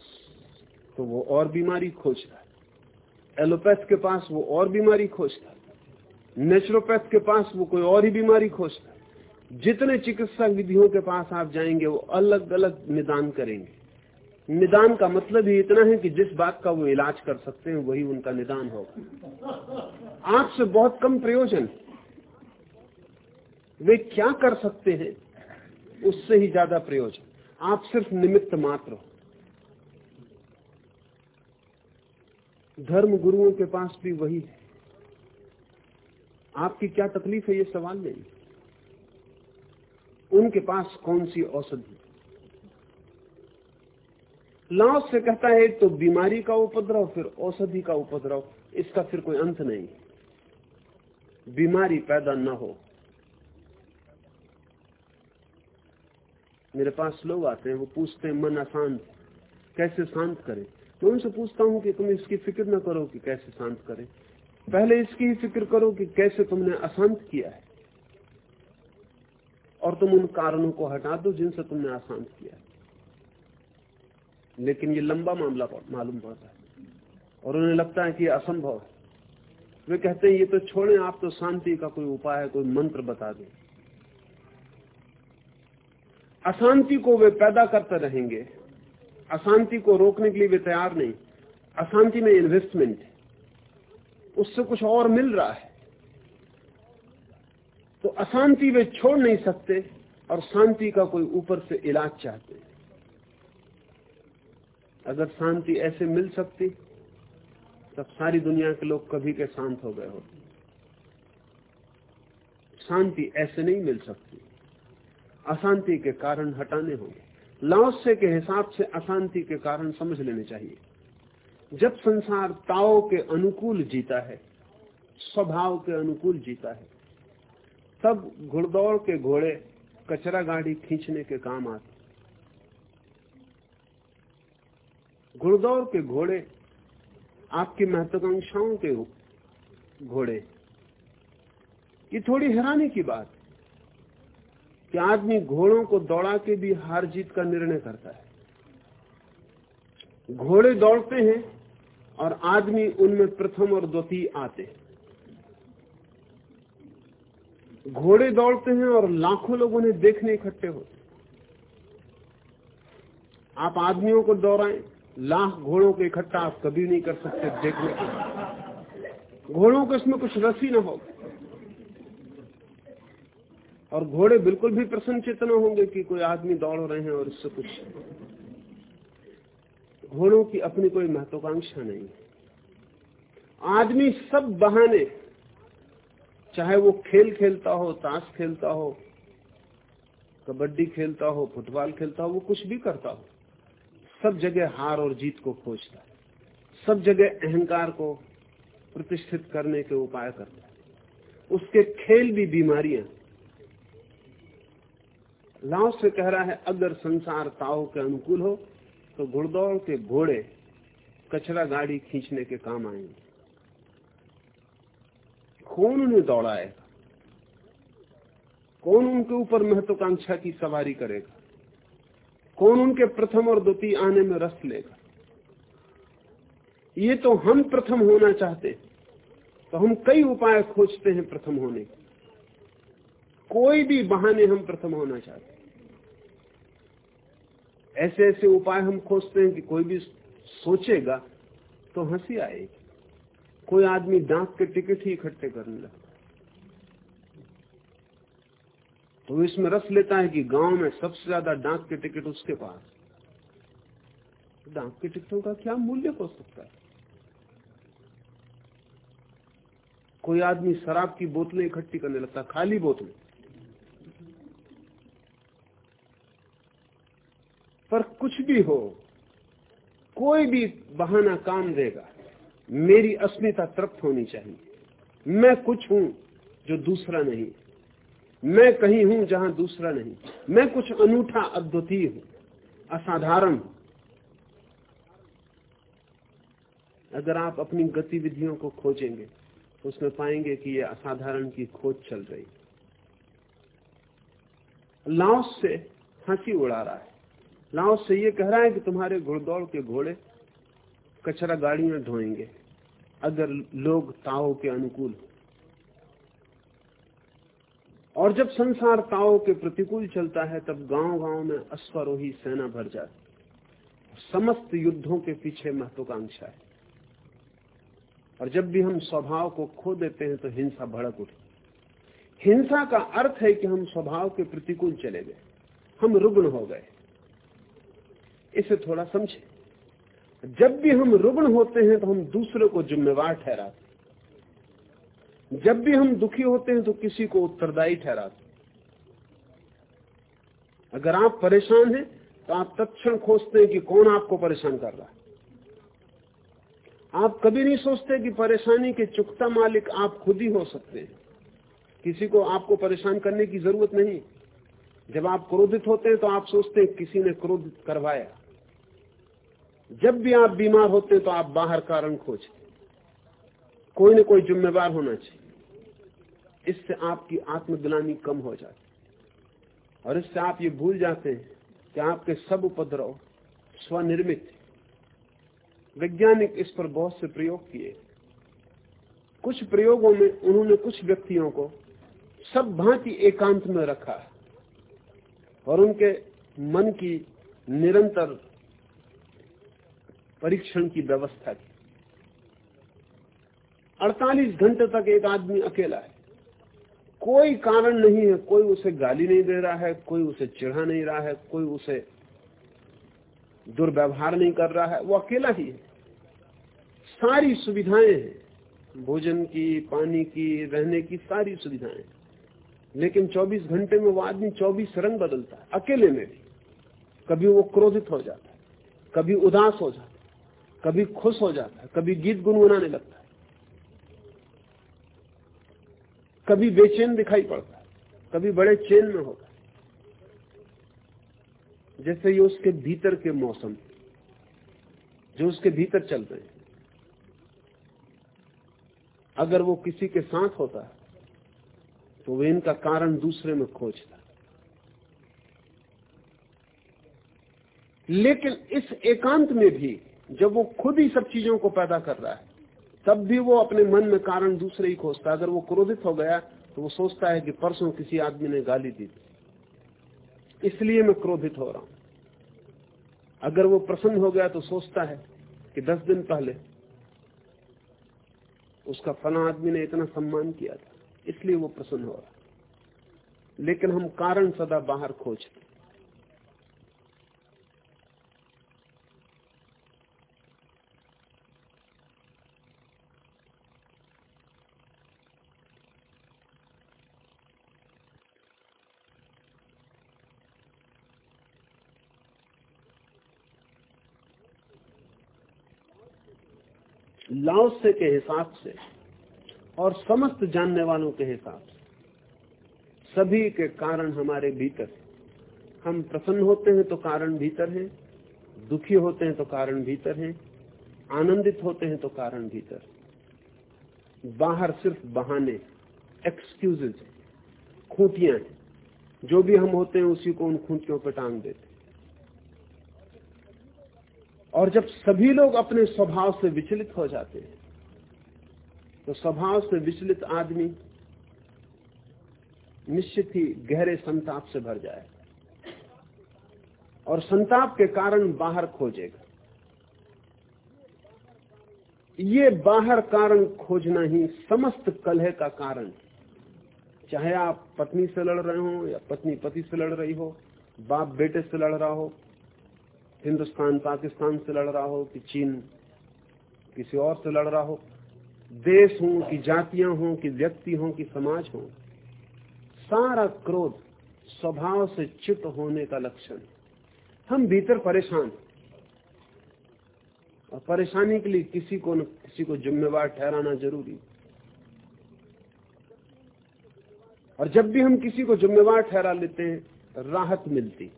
तो वो और बीमारी खोजता है। एलोपैथ के पास वो और बीमारी खोजता नेचुरोपैथ के पास वो कोई और ही बीमारी खोजता जितने चिकित्सा विधियों के पास आप जाएँगे, वो अलग अलग निदान करेंगे। निदान का मतलब ही इतना है कि जिस बात का वो इलाज कर सकते हैं, वही उनका निदान होगा। आपसे बहुत कम प्रयोजन। वे क्या कर सकते हैं, उससे ही ज़्यादा प्रयोजन। आप सिर्फ़ निमित्त मात्र हो। धर्म गुरुओं के पास भी वही है। आपकी क्या तकलीफ़ है ये सवाल नहीं उनके पास कौन सी औषधि लाओस से कहता है तो बीमारी का उपद्रव, फिर औषधि का उपद्रव, इसका फिर कोई अंत नहीं। बीमारी पैदा न हो। मेरे पास लोग आते हैं, वो पूछते हैं, मन अशांत कैसे शांत करें? मैं उनसे पूछता हूँ कि तुम इसकी फ़िक्र न करो कि कैसे शांत करें। पहले इसकी ही फ़िक्र करो कि कैसे तुमने अशांत किया है। और तुम उन कारणों को हटा दो जिनसे तुमने अशांत किया है। लेकिन ये लंबा मामला मालूम पड़ता है। और उन्हें लगता है कि असंभव है। वे कहते हैं, ये तो छोड़ें, आप तो शांति का कोई उपाय है कोई मंत्र बता दें। अशांति को वे पैदा करते रहेंगे। अशांति को रोकने के लिए वे तैयार नहीं। अशांति में इन्वेस्टमेंट है उससे कुछ और मिल रहा है। तो अशांति वे छोड़ नहीं सकते और शांति का कोई ऊपर से इलाज चाहते अगर शांति ऐसे मिल सकती, तब सारी दुनिया के लोग कभी के शांत हो गए होते। शांति ऐसे नहीं मिल सकती। अशांति के कारण हटाने होंगे। लाओसे के हिसाब से अशांति के कारण समझ लेने चाहिए। जब संसार ताओ के अनुकूल जीता है, स्वभाव के अनुकूल जीता है, तब घुड़दौड़ के घोड़े कचरा गाड़ी खींचने के काम आते घुड़दौड़ के घोड़े आपकी महत्वाकांक्षाओं के घोड़े। ये थोड़ी हैरानी की बात कि आदमी घोड़ों को दौड़ा के भी हार जीत का निर्णय करता है। घोड़े दौड़ते हैं और आदमी उनमें प्रथम और द्वितीय आते हैं। घोड़े दौड़ते हैं और लाखों लोग उन्हें देखने इकट्ठे होते आप आदमियों को दौड़ाएँ, लाख घोड़ों को इकट्ठा आप कभी नहीं कर सकते देखने घोड़ों को इसमें कुछ रसी ना होगा। और घोड़े बिल्कुल भी प्रसन्न चेतना होंगे कि कोई आदमी दौड़ रहे हैं और इससे कुछ घोड़ों की अपनी कोई महत्वाकांक्षा नहीं आदमी सब बहाने, चाहे वो खेल खेलता हो, ताश खेलता हो, कबड्डी खेलता हो, फुटबॉल खेलता हो, वो कुछ भी करता हो, सब जगह हार और जीत को खोजता है, सब जगह अहंकार को प्रतिष्ठित करने के उपाय करता है। उसके खेल भी बीमारियाँ लाओ से कह रहा है, अगर संसार ताओ के अनुकूल हो तो घुड़दौड़ के घोड़े कचरा गाड़ी खींचने के काम आएँगे। कौन उन्हें दौड़ाएगा? कौन उनके ऊपर महत्वाकांक्षा की सवारी करेगा? कौन उनके प्रथम और द्वितीय आने में रस लेगा? ये तो हम प्रथम होना चाहते तो हम कई उपाय खोजते हैं प्रथम होने के। कोई भी बहाने हम प्रथम होना चाहते ऐसे ऐसे उपाय हम खोजते हैं कि कोई भी सोचेगा तो हँसी आएगी। कोई आदमी डांक के टिकट ही इकट्ठे करने लगता तो इसमें रस लेता है कि गाँव में सबसे ज़्यादा डांक के टिकट उसके पास। डांक के टिकटों का क्या मूल्य हो सकता है? कोई आदमी शराब की बोतलें इकट्ठी करने लगता, खाली बोतलें। पर कुछ भी हो, कोई भी बहाना काम देगा। मेरी अस्मिता तृप्त होनी चाहिए। मैं कुछ हूँ जो दूसरा नहीं। मैं कहीं हूँ जहाँ दूसरा नहीं। मैं कुछ अनूठा अद्वितीय हूँ, असाधारण हूँ। अगर आप अपनी गतिविधियों को खोजेंगे तो उसमें पाएँगे कि यह असाधारण की खोज चल रही लाओस से हँसी उड़ा रहा है। लाओस से ये कह रहा है कि तुम्हारे घुड़दौड़ के घोड़े कचरा गाड़ियाँ ढोएँगे। अगर लोग ताओ के अनुकूल और जब संसार ताओ के प्रतिकूल चलता है, तब गाँव गाँव में अश्वरोही सेना भर जाती समस्त युद्धों के पीछे महत्वाकांक्षा है। और जब भी हम स्वभाव को खो देते हैं तो हिंसा भड़क उठी हिंसा का अर्थ है कि हम स्वभाव के प्रतिकूल चले गए। हम रुग्ण हो गए। इसे थोड़ा समझे। जब भी हम रुग्ण होते हैं तो हम दूसरे को जिम्मेवार ठहराते जब भी हम दुखी होते हैं तो किसी को उत्तरदायी ठहराते अगर आप परेशान हैं तो आप तत्ण खोजते हैं कि कौन आपको परेशान कर रहा है। आप कभी नहीं सोचते कि परेशानी के चुकता मालिक आप खुद ही हो सकते हैं। किसी को आपको परेशान करने की ज़रूरत नहीं। जब आप क्रोधित होते हैं तो आप सोचते हैं किसी ने क्रोधित करवाया। जब भी आप बीमार होते हैं तो आप बाहर कारण खोजते कोई न कोई जिम्मेवार होना चाहिए। इससे आपकी आत्मग्लानी कम हो जाती और इससे आप ये भूल जाते हैं कि आपके सब उपद्रव स्वनिर्मित वैज्ञानिक इस पर बहुत से प्रयोग किए। कुछ प्रयोगों में उन्होंने कुछ व्यक्तियों को सब भांति एकांत में रखा और उनके मन की निरंतर परीक्षण की व्यवस्था की। 48 घंटे तक एक आदमी अकेला है। कोई कारण नहीं है, कोई उसे गाली नहीं दे रहा है, कोई उसे चिढ़ा नहीं रहा है, कोई उसे दुर्व्यवहार नहीं कर रहा है, वो अकेला ही है। सारी सुविधाएँ हैं। भोजन की, पानी की, रहने की सारी सुविधाएँ लेकिन 24 घंटे में वो आदमी 24 रंग बदलता है, अकेले में भी। कभी वो क्रोधित हो जाता है, कभी उदास हो जाता है। कभी खुश हो जाता है, कभी गीत गुनगुनाने लगता है, कभी बेचैन दिखाई पड़ता है, कभी बड़े चैन में होता है। जैसे ये उसके भीतर के मौसम, जो उसके भीतर चल रहे हैं। अगर वो किसी के साथ होता है तो वे इनका कारण दूसरे में खोजता लेकिन इस एकांत में भी जब वो खुद ही सब चीज़ों को पैदा कर रहा है, तब भी वो अपने मन में कारण दूसरे ही खोजता है। अगर वो क्रोधित हो गया तो वो सोचता है कि परसों किसी आदमी ने गाली दी थी। इसलिए मैं क्रोधित हो रहा हूँ। अगर वो प्रसन्न हो गया तो सोचता है कि दस दिन पहले उसका फला आदमी ने इतना सम्मान किया था, इसलिए वो प्रसन्न हो रहा लेकिन हम कारण सदा बाहर खोजते लाओसे के हिसाब से और समस्त जानने वालों के हिसाब से। सभी के कारण हमारे भीतर हम प्रसन्न होते हैं तो कारण भीतर है, दुखी होते हैं तो कारण भीतर है, आनंदित होते हैं तो कारण भीतर बाहर सिर्फ़ बहाने एक्सक्यूजेज खूंटियाँ जो भी हम होते हैं उसी को उन खूंटियों पर टांग देते और जब सभी लोग अपने स्वभाव से विचलित हो जाते हैं तो स्वभाव से विचलित आदमी निश्चित ही गहरे संताप से भर जाए और संताप के कारण बाहर खोजेगा। ये बाहर कारण खोजना ही समस्त कलह का कारण चाहे आप पत्नी से लड़ रहे हो या पत्नी पति से लड़ रही हो, बाप बेटे से लड़ रहा हो हिंदुस्तान, पाकिस्तान से लड़ रहा हो कि चीन किसी और से लड़ रहा हो, देश हो कि जातियाँ हो कि व्यक्ति हो कि समाज हो, सारा क्रोध स्वभाव से चित होने का लक्षण। हम भीतर परेशान और परेशानी के लिए किसी को न किसी को जिम्मेवार ठहराना ज़रूरी और जब भी हम किसी को जिम्मेवार ठहरा लेते हैं, राहत मिलती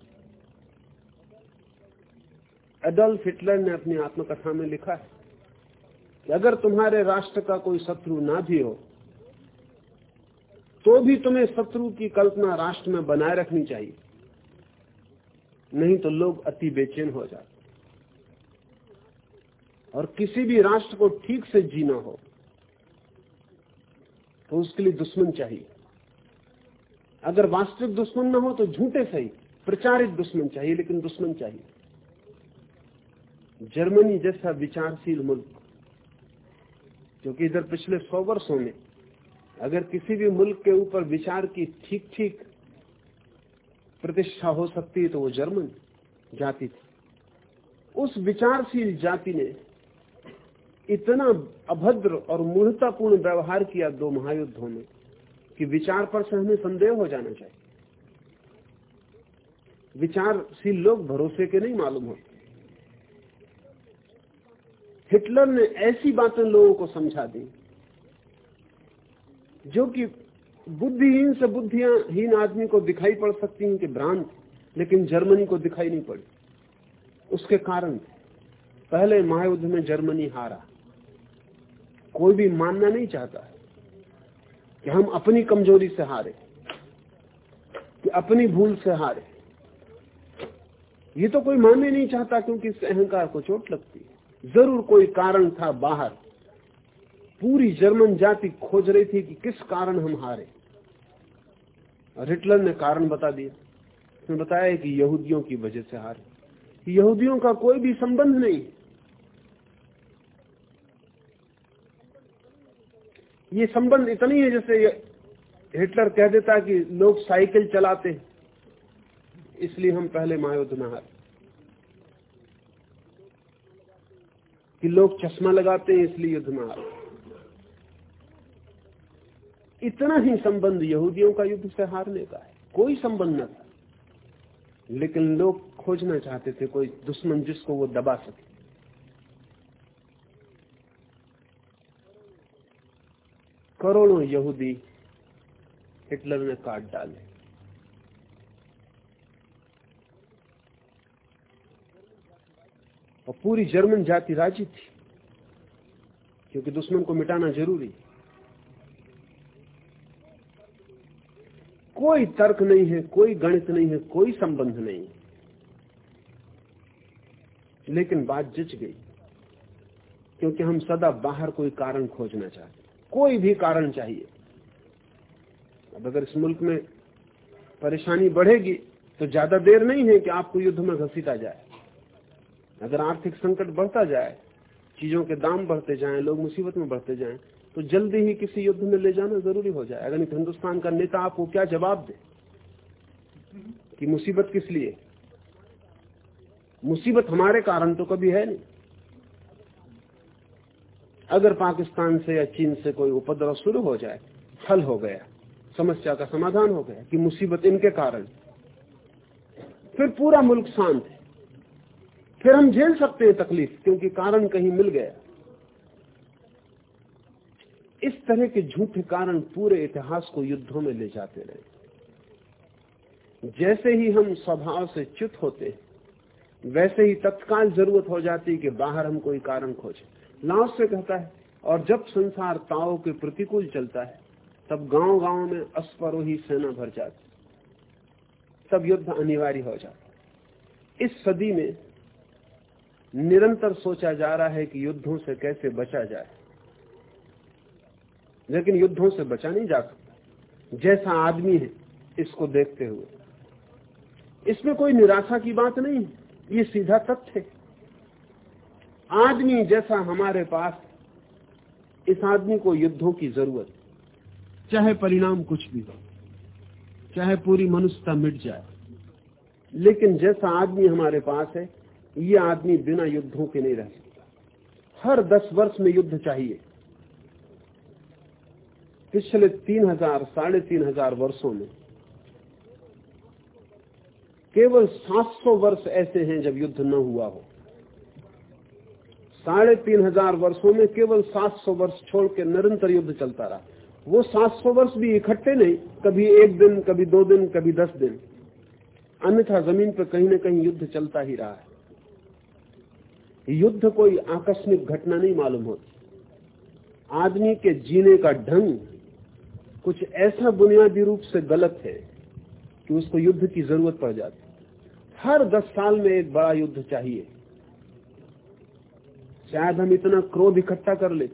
एडल्फ हिटलर ने अपनी आत्मकथा में लिखा है कि अगर तुम्हारे राष्ट्र का कोई शत्रु ना भी हो तो भी तुम्हें शत्रु की कल्पना राष्ट्र में बनाए रखनी चाहिए। नहीं तो लोग अति बेचैन हो जाते। और किसी भी राष्ट्र को ठीक से जीना हो तो उसके लिए दुश्मन चाहिए। अगर वास्तविक दुश्मन ना हो तो झूठे सही, प्रचारित दुश्मन चाहिए, लेकिन दुश्मन चाहिए। जर्मनी जैसा विचारशील मुल्क, क्योंकि इधर पिछले सौ वर्षों में अगर किसी भी मुल्क के ऊपर विचार की ठीक ठीक प्रतिष्ठा हो सकती है तो वो जर्मन जाति थी। उस विचारशील जाति ने इतना अभद्र और मूर्तापूर्ण व्यवहार किया दो महायुद्धों में, कि विचार पर से हमें संदेह हो जाना चाहिए। विचारशील लोग भरोसे के नहीं मालूम होते। हिटलर ने ऐसी बातें लोगों को समझा दी, जो कि बुद्धिहीन से बुद्धिहीन आदमी को दिखाई पड़ सकती हैं कि भ्रांत लेकिन जर्मनी को दिखाई नहीं पड़ी। उसके कारण, पहले महायुद्ध में जर्मनी हारा। कोई भी मानना नहीं चाहता है कि हम अपनी कमज़ोरी से हारे, कि अपनी भूल से हारे। ये तो कोई मानने नहीं चाहता क्योंकि इस अहंकार को चोट लगती ज़रूर कोई कारण था बाहर। पूरी जर्मन जाति खोज रही थी कि किस कारण हम हारे। हिटलर ने कारण बता दिया। उसने बताया कि यहूदियों की वजह से हारे। यहूदियों का कोई भी संबंध नहीं। ये संबंध इतनी है जैसे हिटलर कह देता कि लोग साइकिल चलाते इसलिए हम पहले महायुद्ध में हारे। कि लोग चश्मा लगाते हैं इसलिए युद्ध में हारे इतना ही संबंध यहूदियों का युद्ध से हारने का है। कोई संबंध न था। लेकिन लोग खोजना चाहते थे, कोई दुश्मन जिसको वो दबा सके। करोड़ों यहूदी हिटलर ने काट डाले। और पूरी जर्मन जाति राज़ी थी, क्योंकि दुश्मन को मिटाना ज़रूरी कोई तर्क नहीं है, कोई गणित नहीं है, कोई संबंध नहीं। है लेकिन बात जिच गई, क्योंकि हम सदा बाहर कोई कारण खोजना चाहते कोई भी कारण चाहिए। अब अगर इस मुल्क में परेशानी बढ़ेगी तो ज़्यादा देर नहीं है कि आपको युद्ध में घसीटा जाए। अगर आर्थिक संकट बढ़ता जाए, चीज़ों के दाम बढ़ते जाएँ, लोग मुसीबत में बढ़ते जाएँ तो जल्दी ही किसी युद्ध में ले जाना ज़रूरी हो जाए। अगर हिंदुस्तान का नेता आपको क्या जवाब दे कि मुसीबत किस लिए? मुसीबत हमारे कारण तो कभी है नहीं। अगर पाकिस्तान से या चीन से कोई उपद्रव शुरू हो जाए, हल हो गया, समस्या का समाधान हो गया कि मुसीबत इनके कारण। फिर पूरा मुल्क शांत है। फिर हम झेल सकते हैं तकलीफ़, क्योंकि कारण कहीं मिल गया। इस तरह के झूठे कारण पूरे इतिहास को युद्धों में ले जाते रहे। जैसे ही हम स्वभाव से च्युत होते, वैसे ही तत्काल ज़रूरत हो जाती कि बाहर हम कोई कारण खोजे। लाओ से कहता है, और जब संसार ताओ के प्रतिकूल चलता है, तब गाँव गाँव में अस्परोही सेना भर जाती। तब युद्ध अनिवार्य हो जाता। इस सदी में निरंतर सोचा जा रहा है कि युद्धों से कैसे बचा जाए। लेकिन युद्धों से बचा नहीं जा सकता। जैसा आदमी है, इसको देखते हुए। इसमें कोई निराशा की बात नहीं ये सीधा तथ्य है। आदमी जैसा हमारे पास इस आदमी को युद्धों की ज़रूरत चाहे परिणाम कुछ भी हो, चाहे पूरी मनुष्यता मिट जाए। लेकिन जैसा आदमी हमारे पास है ये आदमी बिना युद्धों के नहीं रह सकता। हर दस वर्ष में युद्ध चाहिए। पिछले तीन हज़ार, साढ़े तीन हज़ार वर्षों में। केवल 700 वर्ष ऐसे हैं जब युद्ध न हुआ हो। साढ़े तीन हज़ार वर्षो में केवल 700 वर्ष छोड़ के निरंतर युद्ध चलता रहा। वो 700 वर्ष भी इकट्ठे नहीं, कभी एक दिन, कभी दो दिन, कभी दस दिन। अन्यथा ज़मीन पर कहीं ना कहीं युद्ध चलता ही रहा है। युद्ध कोई आकस्मिक घटना नहीं मालूम होती। आदमी के जीने का ढंग कुछ ऐसा बुनियादी रूप से गलत है कि उसको युद्ध की ज़रूरत पड़ जाती। हर दस साल में एक बड़ा युद्ध चाहिए। शायद हम इतना क्रोध इकट्ठा कर ले,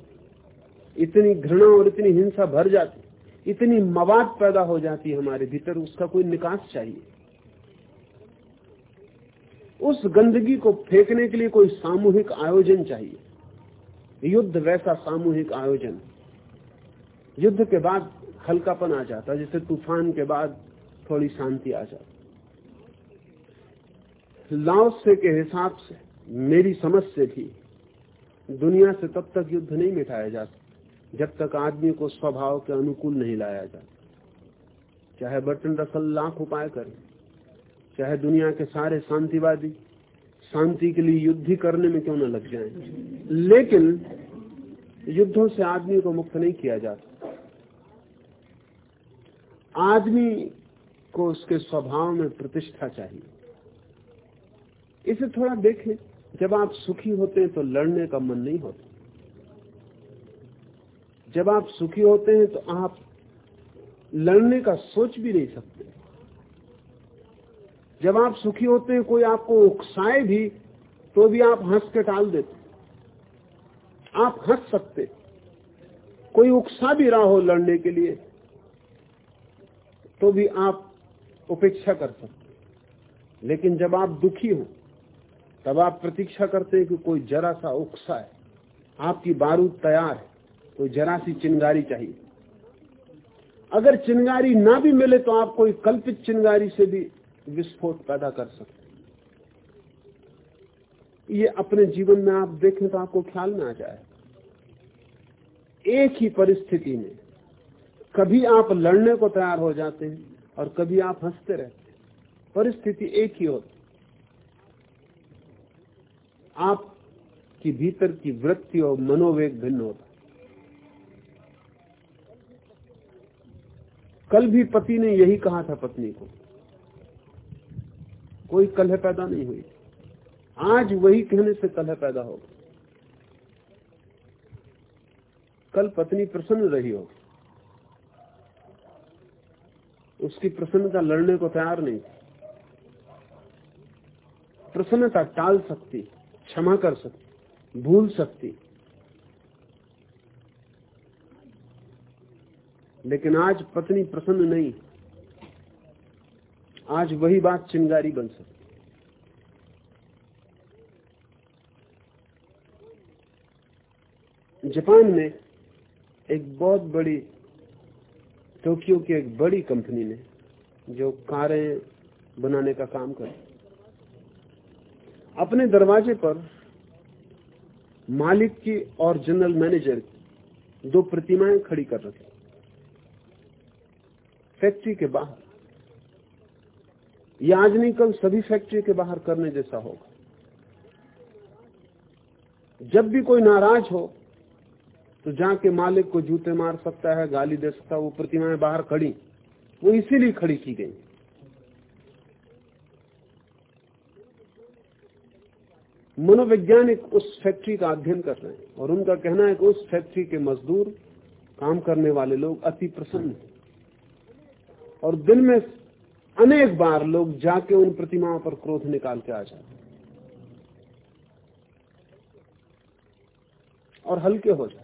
इतनी घृणा और इतनी हिंसा भर जाती, इतनी मवाद पैदा हो जाती है हमारे भीतर, उसका कोई निकास चाहिए। उस गंदगी को फेंकने के लिए कोई सामूहिक आयोजन चाहिए। युद्ध वैसा सामूहिक आयोजन। युद्ध के बाद हल्कापन आ जाता, जैसे तूफ़ान के बाद थोड़ी शांति आ जाती। लाओसे के हिसाब से, मेरी समझ से भी, दुनिया से तब तक युद्ध नहीं मिटाया जाता जब तक आदमी को स्वभाव के अनुकूल नहीं लाया जाता। चाहे बर्टन रसल लाख उपाय करें चाहे दुनिया के सारे शांतिवादी शांति के लिए युद्ध ही करने में क्यों न लग जाएँ? लेकिन युद्धों से आदमी को मुक्त नहीं किया जाता आदमी को उसके स्वभाव में प्रतिष्ठा चाहिए। इसे थोड़ा देखें। जब आप सुखी होते हैं तो लड़ने का मन नहीं होता। जब आप सुखी होते हैं तो आप लड़ने का सोच भी नहीं सकते। जब आप सुखी होते हैं, कोई आपको उकसाए भी तो भी आप हंस के टाल देते आप हंस सकते कोई उकसा भी रहा हो लड़ने के लिए तो भी आप उपेक्षा कर सकते लेकिन जब आप दुखी हो, तब आप प्रतीक्षा करते हैं कि कोई जरा सा उकसा है आपकी बारूद तैयार है, कोई जरा सी चिंगारी चाहिए। अगर चिंगारी ना भी मिले तो आप कोई कल्पित चिंगारी से भी विस्फोट पैदा कर सकते ये अपने जीवन में आप देखें तो आपको ख्याल में आ जाए। एक ही परिस्थिति में कभी आप लड़ने को तैयार हो जाते हैं और कभी आप हँसते रहते हैं। परिस्थिति एक ही होती आपकी भीतर की वृत्ति और मनोवेग भिन्न होता कल भी पति ने यही कहा था पत्नी को। कोई कलह पैदा नहीं हुई। आज वही कहने से कलह पैदा होगा कल पत्नी प्रसन्न रही हो। उसकी प्रसन्नता लड़ने को तैयार नहीं प्रसन्नता टाल सकती, क्षमा कर सकती, भूल सकती। लेकिन आज पत्नी प्रसन्न नहीं। आज वही बात चिंगारी बन सकती जापान में एक बहुत बड़ी, टोक्यो की एक बड़ी कंपनी ने जो कारें बनाने का काम कर अपने दरवाजे पर मालिक की और जनरल मैनेजर की दो प्रतिमाएँ खड़ी कर रखी फैक्ट्री के बाहर यह आज नहीं कल सभी फैक्ट्री के बाहर करने जैसा होगा। जब भी कोई नाराज़ हो तो जाके मालिक को जूते मार सकता है, गाली दे सकता है, वो प्रतिमाएँ बाहर खड़ी, वो इसीलिए खड़ी की गई। मनोवैज्ञानिक उस फैक्ट्री का अध्ययन कर रहे हैं और उनका कहना है कि उस फैक्ट्री के मजदूर काम करने वाले लोग अति प्रसन्न हैं। और दिन में अनेक बार लोग जाके उन प्रतिमाओं पर क्रोध निकाल के आ जाते और हल्के हो जाते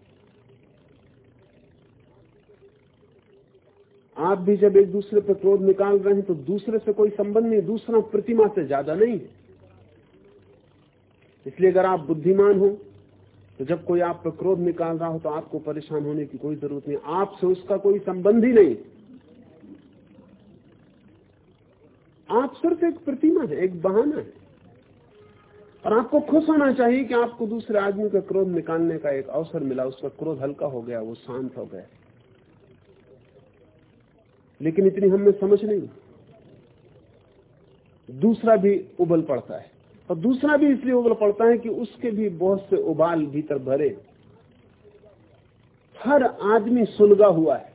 आप भी जब एक दूसरे पर क्रोध निकाल रहे हैं तो दूसरे से कोई संबंध नहीं, दूसरा प्रतिमा से ज़्यादा नहीं। है इसलिए अगर आप बुद्धिमान हो तो जब कोई आप पर क्रोध निकाल रहा हो तो आपको परेशान होने की कोई ज़रूरत नहीं। आपसे उसका कोई संबंध ही नहीं। आप सिर्फ़ एक प्रतिमा है, एक बहाना है। और आपको खुश होना चाहिए कि आपको दूसरे आदमी का क्रोध निकालने का एक अवसर मिला, उसका क्रोध हल्का हो गया, वो शांत हो गया। लेकिन इतनी हमें समझ नहीं। दूसरा भी उबल पड़ता है। और दूसरा भी इसलिए उबल पड़ता है कि उसके भी बहुत से उबाल भीतर भरे। हर आदमी सुलगा हुआ है।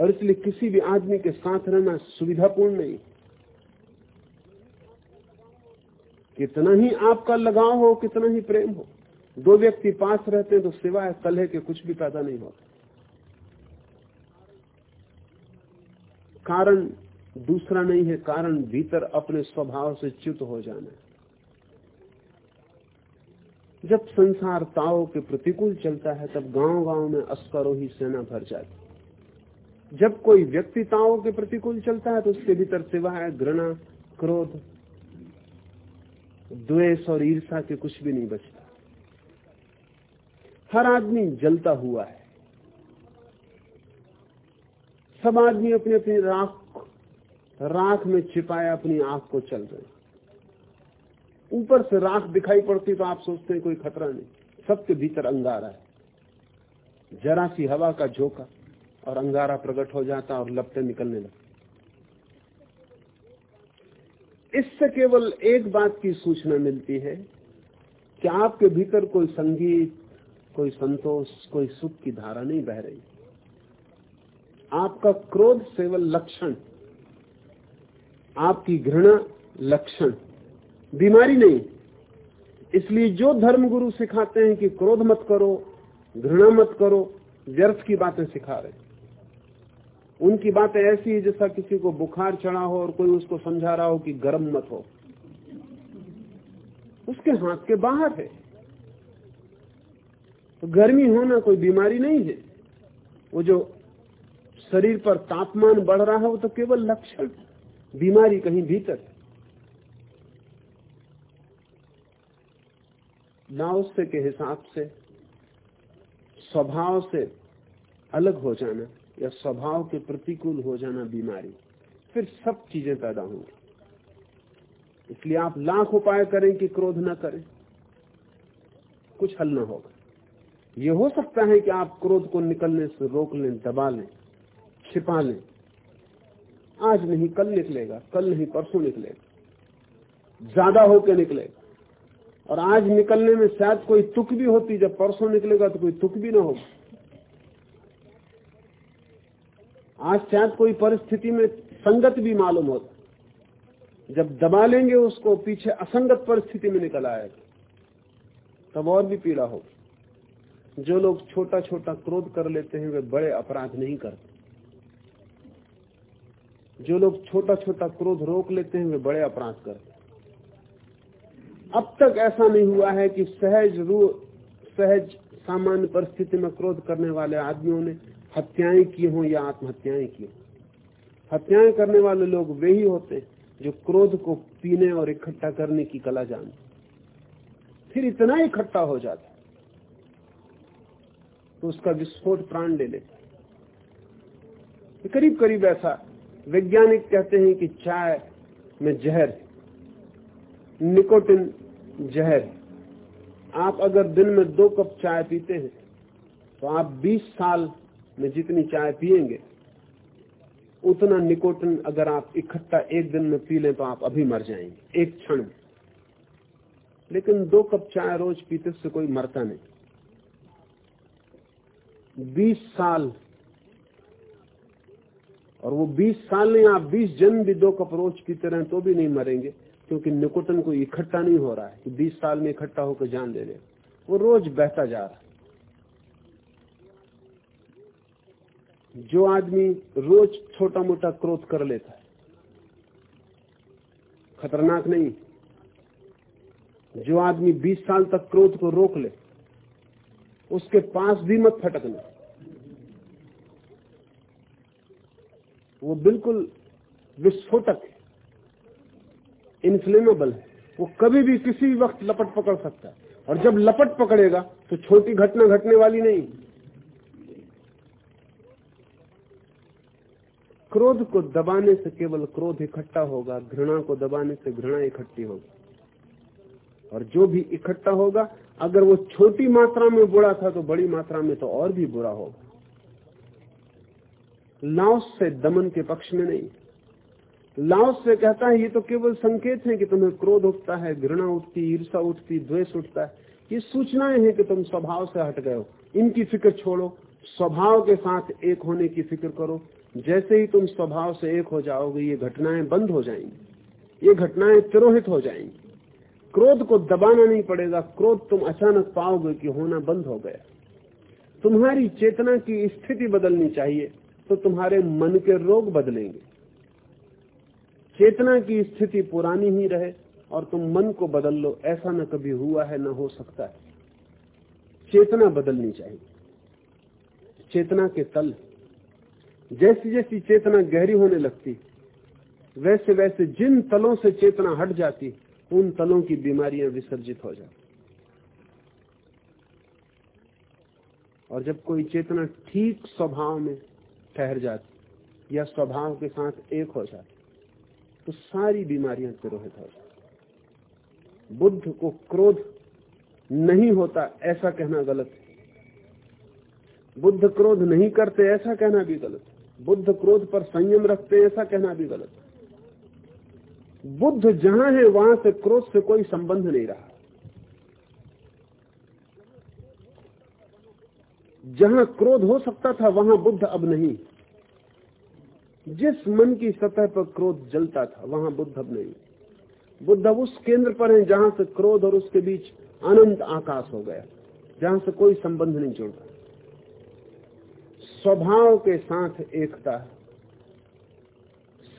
और इसलिए किसी भी आदमी के साथ रहना सुविधापूर्ण नहीं। कितना ही आपका लगाव हो, कितना ही प्रेम हो, दो व्यक्ति पास रहते हैं तो सिवाय कलह के कुछ भी पैदा नहीं होता। कारण दूसरा नहीं है, कारण भीतर अपने स्वभाव से च्युत हो जाना। है जब संसार ताओ के प्रतिकूल चलता है, तब गाँव गाँव में अस्करोही सेना भर जाती जब कोई व्यक्ति ताओ के प्रतिकूल चलता है तो उसके भीतर सिवा है घृणा, क्रोध, द्वेष और ईर्षा के कुछ भी नहीं बचता। हर आदमी जलता हुआ है। सब आदमी अपनी अपनी राख राख में छिपाया अपनी आँख को चल रहे ऊपर से राख दिखाई पड़ती तो आप सोचते हैं कोई खतरा नहीं, सबके भीतर अंगारा है। जरा सी हवा का झोंका। और अंगारा प्रकट हो जाता और लपटे निकलने लगते इससे केवल एक बात की सूचना मिलती है कि आपके भीतर कोई संगीत, कोई संतोष, कोई सुख की धारा नहीं बह रही। आपका क्रोध केवल लक्षण, आपकी घृणा लक्षण, बीमारी नहीं। इसलिए जो धर्म गुरु सिखाते हैं कि क्रोध मत करो, घृणा मत करो, व्यर्थ की बातें सिखा रहे उनकी बातें ऐसी है जैसा किसी को बुखार चढ़ा हो और कोई उसको समझा रहा हो कि गर्म मत हो। उसके हाथ के बाहर है। तो गर्मी होना कोई बीमारी नहीं है। वो जो शरीर पर तापमान बढ़ रहा है वो तो केवल लक्षण, बीमारी कहीं भीतर नाउस्य के हिसाब से, स्वभाव से अलग हो जाना। या स्वभाव के प्रतिकूल हो जाना बीमारी, फिर सब चीज़ें पैदा होंगी। इसलिए आप लाख उपाय करें कि क्रोध न करें। कुछ हल न होगा। यह हो सकता है कि आप क्रोध को निकलने से रोक लें, दबा लें, छिपा लें। आज नहीं, कल निकलेगा। कल नहीं, परसों निकलेगा। ज़्यादा होकर निकलेगा और आज निकलने में शायद कोई तुक भी होती, जब परसों निकलेगा तो कोई तुक भी ना होगा। आज शायद कोई परिस्थिति में संगत भी मालूम होता। जब दबा लेंगे उसको, पीछे असंगत परिस्थिति में निकल आएगा तब और भी पीड़ा होगी। जो लोग छोटा छोटा क्रोध कर लेते हैं, वे बड़े अपराध नहीं करते। जो लोग छोटा छोटा क्रोध रोक लेते हैं, वे बड़े अपराध करते अब तक ऐसा नहीं हुआ है कि सहज रू, सहज सामान्य परिस्थिति में क्रोध करने वाले आदमियों ने हत्याएँ की हों या आत्महत्याएँ की हत्याएँ करने वाले लोग वे ही होते जो क्रोध को पीने और इकट्ठा करने की कला जानते फिर इतना इकट्ठा हो जाता तो उसका विस्फोट प्राण ले लेता करीब करीब ऐसा वैज्ञानिक कहते हैं कि चाय में जहर निकोटिन जहर आप अगर दिन में दो कप चाय पीते हैं तो आप 20 साल में जितनी चाय पियेंगे, उतना निकोटिन अगर आप इकट्ठा एक दिन में पी लें तो आप अभी मर जाएँगे, एक क्षण लेकिन दो कप चाय रोज पीते से कोई मरता नहीं। बीस साल, और वो बीस साल नहीं, आप बीस जन्म भी दो कप रोज पीते रहे तो भी नहीं मरेंगे, क्योंकि निकोटन को इकट्ठा नहीं हो रहा है कि बीस साल में इकट्ठा होकर जान दे रहे वो रोज बहता जा रहा है। जो आदमी रोज छोटा मोटा क्रोध कर लेता है। खतरनाक नहीं। जो आदमी 20 साल तक क्रोध को रोक ले, उसके पास भी मत फटकना। वो बिल्कुल विस्फोटक है इन्फ्लेमेबल है। वो कभी भी किसी भी वक्त लपट पकड़ सकता है। और जब लपट पकड़ेगा तो छोटी घटना घटने वाली नहीं। क्रोध को दबाने से केवल क्रोध इकट्ठा होगा, घृणा को दबाने से घृणा इकट्ठी होगी। और जो भी इकट्ठा होगा, अगर वो छोटी मात्रा में बुरा था तो बड़ी मात्रा में तो और भी बुरा होगा। लाओस से दमन के पक्ष में नहीं। लाओस से कहता है, ये तो केवल संकेत है कि तुम्हें क्रोध उठता है, घृणा उठती ईर्षा उठती, द्वेष उठता है। ये सूचनाएँ हैं कि तुम स्वभाव से हट गए हो। इनकी फ़िक्र छोड़ो। स्वभाव के साथ एक होने की फ़िक्र करो। जैसे ही तुम स्वभाव से एक हो जाओगे, ये घटनाएँ बंद हो जाएँगी। ये घटनाएँ तिरोहित हो जाएँगी। क्रोध को दबाना नहीं पड़ेगा। क्रोध तुम अचानक पाओगे कि होना बंद हो गया। तुम्हारी चेतना की स्थिति बदलनी चाहिए तो तुम्हारे मन के रोग बदलेंगे। चेतना की स्थिति पुरानी ही रहे और तुम मन को बदल लो। ऐसा न कभी हुआ है, न हो सकता है। चेतना बदलनी चाहिए। चेतना के तल जैसी जैसी चेतना गहरी होने लगती, वैसे वैसे जिन तलों से चेतना हट जाती, उन तलों की बीमारियाँ विसर्जित हो जाती। और जब कोई चेतना ठीक स्वभाव में ठहर जाती या स्वभाव के साथ एक हो जाती तो सारी बीमारियाँ तिरोहित हो जाती। बुद्ध को क्रोध नहीं होता, ऐसा कहना गलत है। बुद्ध क्रोध नहीं करते, ऐसा कहना भी गलत बुद्ध क्रोध पर संयम रखते ऐसा कहना भी गलत बुद्ध जहाँ है, वहाँ से क्रोध से कोई संबंध नहीं रहा। जहाँ क्रोध हो सकता था, वहाँ बुद्ध अब नहीं। जिस मन की सतह पर क्रोध जलता था, वहाँ बुद्ध अब नहीं। बुद्ध अब उस केंद्र पर है, जहाँ से क्रोध और उसके बीच अनंत आकाश हो गया, जहाँ से कोई संबंध नहीं जुड़ रहा। स्वभाव के साथ एकता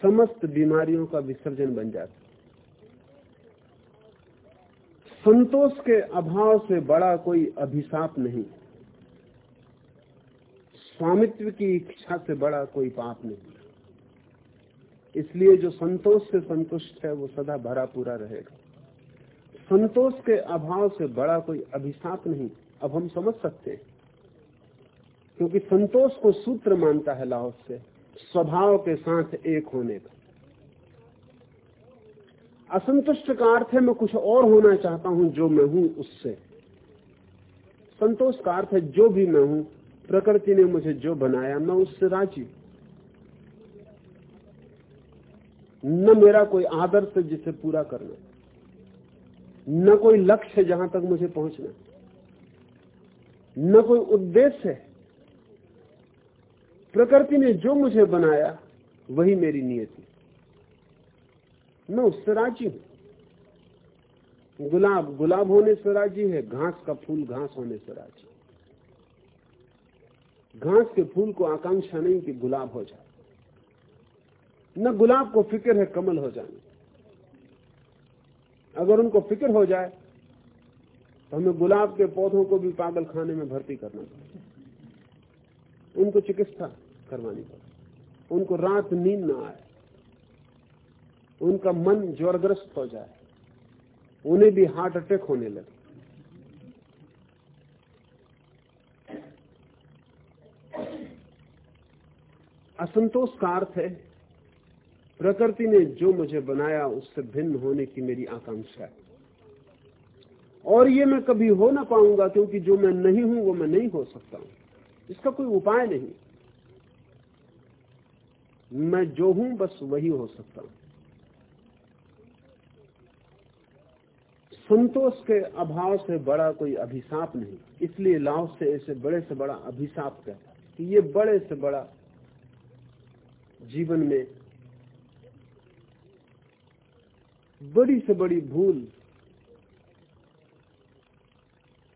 समस्त बीमारियों का विसर्जन बन जाता संतोष के अभाव से बड़ा कोई अभिशाप नहीं। स्वामित्व की इच्छा से बड़ा कोई पाप नहीं। इसलिए जो संतोष से संतुष्ट है, वो सदा भरा पूरा रहेगा। संतोष के अभाव से बड़ा कोई अभिशाप नहीं। अब हम समझ सकते हैं क्योंकि संतोष को सूत्र मानता है लाहौस से, स्वभाव के साथ एक होने का। असंतुष्ट का अर्थ है, मैं कुछ और होना चाहता हूँ जो मैं हूँ उससे। संतोष का अर्थ है, जो भी मैं हूँ, प्रकृति ने मुझे जो बनाया, मैं उससे राज़ी न मेरा कोई आदर्श जिसे पूरा करना, न कोई लक्ष्य जहाँ तक मुझे पहुँचना, न कोई उद्देश्य है। प्रकृति ने जो मुझे बनाया, वही मेरी नियति मैं उससे राज़ी हूँ। गुलाब गुलाब होने से राज़ी है, घास का फूल घास होने से राज़ी घास के फूल को आकांक्षा नहीं कि गुलाब हो जाए। न गुलाब को फ़िक्र है कमल हो जाने। अगर उनको फ़िक्र हो जाए तो हमें गुलाब के पौधों को भी पागल खाने में भर्ती करना चाहिए उनको चिकित्सा करवानी पड़े उनको रात नींद ना आए। उनका मन ज्वरग्रस्त हो जाए। उन्हें भी हार्ट अटैक होने लगे। असंतोष का अर्थ है, प्रकृति ने जो मुझे बनाया उससे भिन्न होने की मेरी आकांक्षा है। और ये मैं कभी हो ना पाऊँगा, क्योंकि जो मैं नहीं हूँ वो मैं नहीं हो सकता हूँ। इसका कोई उपाय नहीं। मैं जो हूँ, बस वही हो सकता। हूँ संतोष के अभाव से बड़ा कोई अभिशाप नहीं। इसलिए लाव से ऐसे बड़े से बड़ा अभिशाप कहता कि ये बड़े से बड़ा जीवन में बड़ी से बड़ी भूल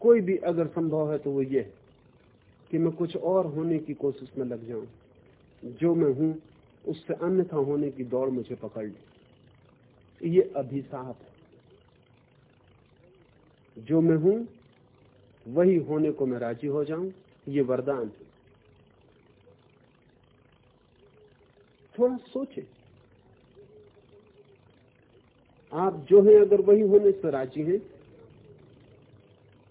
कोई भी अगर संभव है तो वो ये कि मैं कुछ और होने की कोशिश में लग जाऊँ। जो मैं हूँ उससे अन्यथा होने की दौड़ मुझे पकड़ ले। ये अभिशाप है। जो मैं हूँ, वही होने को मैं राज़ी हो जाऊँ, ये वरदान है। थोड़ा सोचे। आप जो है, अगर वही होने से राज़ी हैं,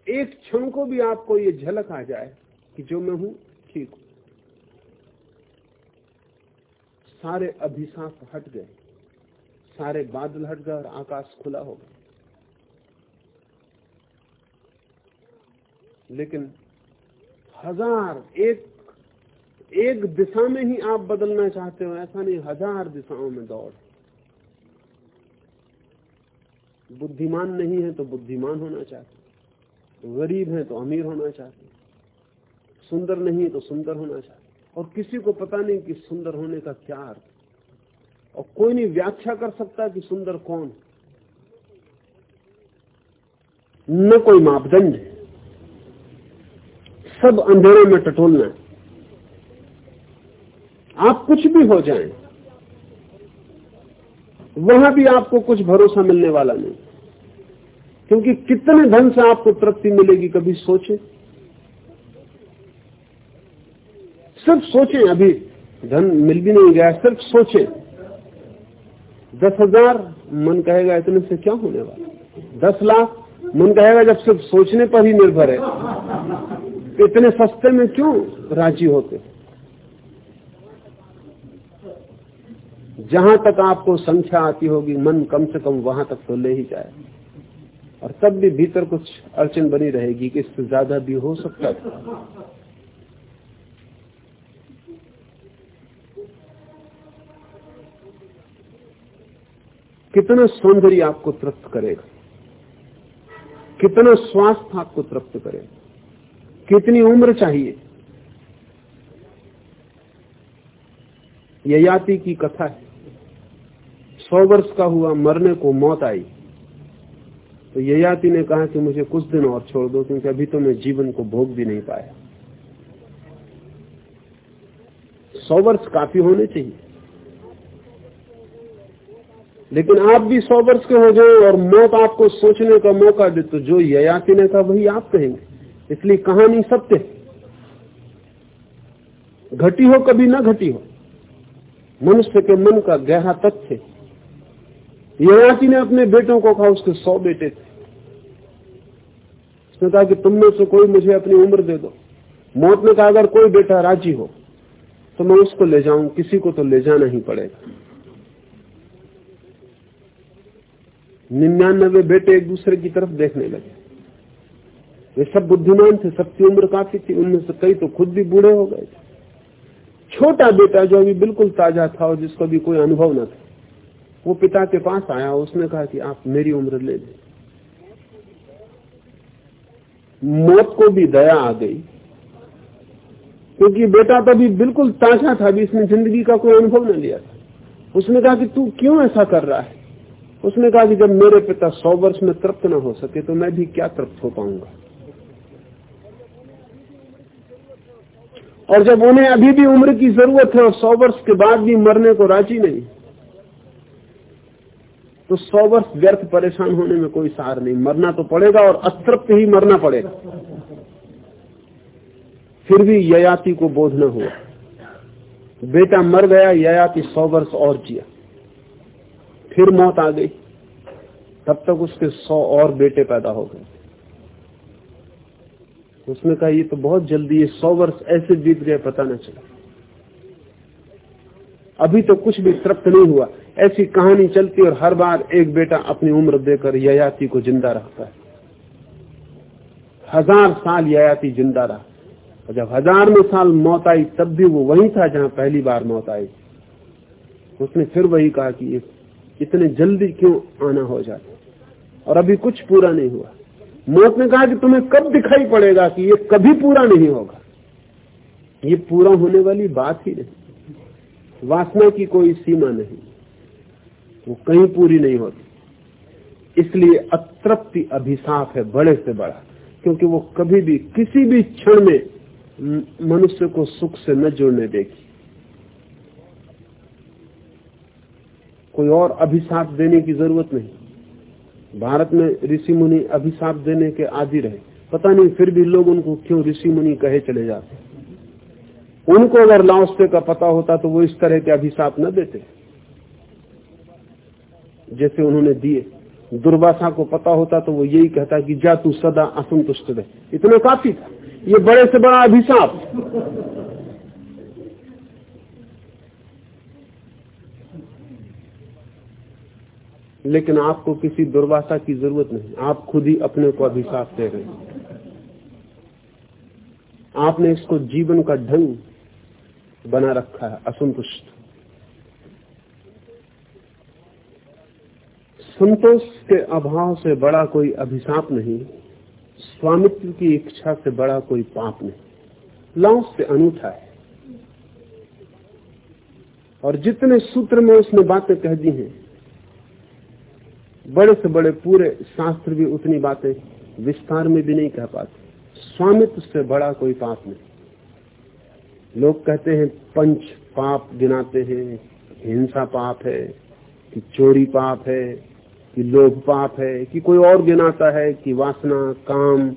एक क्षण को भी आपको ये झलक आ जाए कि जो मैं हूँ, ठीक हूँ। सारे अभिशाप हट गए, सारे बादल हट गए और आकाश खुला हो गया। लेकिन हज़ार एक एक दिशा में ही आप बदलना चाहते हो, ऐसा नहीं, हज़ार दिशाओं में दौड़। बुद्धिमान नहीं है तो बुद्धिमान होना चाहते गरीब है तो अमीर होना चाहते सुंदर नहीं है तो सुंदर होना चाहते और किसी को पता नहीं कि सुंदर होने का क्या अर्थ और कोई नहीं व्याख्या कर सकता कि सुंदर कौन न कोई मापदंड सब अंधेरे में टटोलना है। आप कुछ भी हो जाएँ, वहाँ भी आपको कुछ भरोसा मिलने वाला नहीं। क्योंकि कितने धन से आपको तृप्ति मिलेगी कभी सोचे। सिर्फ़ सोचे, अभी धन मिल भी नहीं गया, सिर्फ़ सोचे। दस हज़ार, मन कहेगा, इतने से क्या होने वाला? दस लाख, मन कहेगा, जब सिर्फ़ सोचने पर ही निर्भर है। इतने सस्ते में क्यों राज़ी होते? जहाँ तक आपको संख्या आती होगी, मन कम से कम वहाँ तक तो ले ही जाए। और तब भी भीतर कुछ अड़चन बनी रहेगी कि इससे ज़्यादा भी हो सकता है। कितना सौंदर्य आपको तृप्त करेगा? कितना स्वास्थ्य आपको तृप्त करेगा? कितनी उम्र चाहिए? ययाति की कथा है। सौ वर्ष का हुआ, मरने को मौत आई। तो ययाति ने कहा कि मुझे कुछ दिन और छोड़ दो, क्योंकि अभी तो मैं जीवन को भोग भी नहीं पाया। सौ वर्ष काफ़ी होने चाहिए। लेकिन आप भी सौ वर्ष के हो जाए और मौत आपको सोचने का मौका दे तो जो ययाति ने कहा, वही आप कहेंगे। इसलिए कहानी सत्य घटी हो कभी ना घटी हो, मनुष्य के मन का गहरा तथ्य ययाति ने अपने बेटों को कहा, उसके सौ बेटे थे। उसने कहा कि तुम में से कोई मुझे अपनी उम्र दे दो। मौत ने कहा, अगर कोई बेटा राज़ी हो तो मैं उसको ले जाऊँ, किसी को तो ले जाना ही पड़ेगा। निन्यानबे बेटे एक दूसरे की तरफ़ देखने लगे। वे सब बुद्धिमान थे, सबकी उम्र काफ़ी थी, उनमें से कई तो खुद भी बूढ़े हो गए थे। छोटा बेटा जो अभी बिल्कुल ताज़ा था और जिसको भी कोई अनुभव न था, वो पिता के पास आया उसने कहा कि आप मेरी उम्र ले लें। मौत को भी दया आ गई, क्योंकि बेटा तो अभी बिल्कुल ताज़ा था, अभी इसने ज़िंदगी का कोई अनुभव न लिया था। उसने कहा कि तू क्यों ऐसा कर रहा है? उसने कहा कि जब मेरे पिता सौ वर्ष में तृप्त ना हो सके तो मैं भी क्या तृप्त हो पाऊँगा? और जब उन्हें अभी भी उम्र की ज़रूरत है और सौ वर्ष के बाद भी मरने को राज़ी नहीं तो सौ वर्ष व्यर्थ परेशान होने में कोई सार नहीं। मरना तो पड़ेगा और अतृप्त ही मरना पड़ेगा। फिर भी ययाति को बोध न हुआ। बेटा मर गया, ययाति सौ वर्ष और जिया। फिर मौत आ गई। तब तक उसके सौ और बेटे पैदा हो गए। उसने कहा, ये तो बहुत जल्दी, ये सौ वर्ष ऐसे बीत गए, पता न चला। अभी तो कुछ भी तृप्त नहीं हुआ। ऐसी कहानी चलती और हर बार एक बेटा अपनी उम्र देकर ययाति को ज़िंदा रखता है। हज़ार साल ययाति ज़िंदा रहा। और जब हज़ार में साल मौत आई, तब भी वो वही था जहाँ पहली बार मौत आई। उसने फिर वही कहा कि ये इतने जल्दी क्यों आना हो जाता? और अभी कुछ पूरा नहीं हुआ। मौत ने कहा कि तुम्हें कब दिखाई पड़ेगा कि ये कभी पूरा नहीं होगा? ये पूरा होने वाली बात ही नहीं। वासना की कोई सीमा नहीं। वो कहीं पूरी नहीं होती। इसलिए अतृप्ति अभिशाप है बड़े से बड़ा, क्योंकि वो कभी भी, किसी भी क्षण में मनुष्य को सुख से न जुड़ने देगी। कोई और अभिशाप देने की ज़रूरत नहीं। भारत में ऋषि मुनि अभिशाप देने के आदि रहे पता नहीं फिर भी लोग उनको क्यों ऋषि मुनि कहे चले जाते उनको अगर लाओस्ते का पता होता तो वो इस तरह के अभिशाप न देते। जैसे उन्होंने दिए। दुर्वासा को पता होता तो वो यही कहता कि जा तू सदा असंतुष्ट रहे। इतना काफ़ी था। ये बड़े से बड़ा अभिशाप। लेकिन आपको किसी दुर्वासा की ज़रूरत नहीं। आप खुद ही अपने को अभिशाप दे रहे हैं। आपने इसको जीवन का ढंग बना रखा है, असंतुष्ट। संतोष के अभाव से बड़ा कोई अभिशाप नहीं, स्वामित्व की इच्छा से बड़ा कोई पाप नहीं। लाओस से अनूठा है। और जितने सूत्र में उसने बातें कह दी हैं बड़े से बड़े पूरे शास्त्र भी उतनी बातें विस्तार में भी नहीं कह पाते। स्वामित्व से बड़ा कोई पाप नहीं। लोग कहते हैं, पंच पाप गिनाते हैं, हिंसा पाप है, कि चोरी पाप है, कि लोभ पाप है, कि कोई और गिनाता है, कि वासना, काम।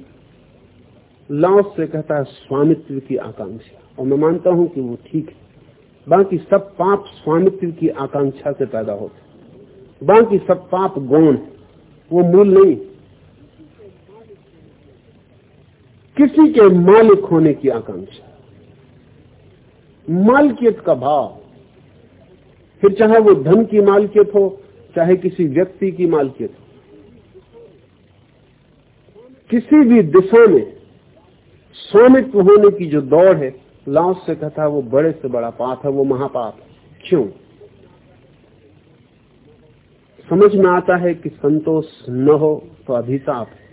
लाओस से कहता है, स्वामित्व की आकांक्षा। और मैं मानता हूँ कि वो ठीक है। बाकी सब पाप स्वामित्व की आकांक्षा से पैदा होते बाकी सब पाप गौण, वो मूल नहीं। किसी के मालिक होने की आकांक्षा। मालकियत का भाव। फिर चाहे वो धन की मालकियत हो, चाहे किसी व्यक्ति की मालकियत हो। किसी भी दिशा में स्वामित्व होने की जो दौड़ है लाओस से कहता है, वो बड़े से बड़ा पाप है, वो महापाप है। क्यों? समझ में आता है कि संतोष न हो तो अभिशाप है।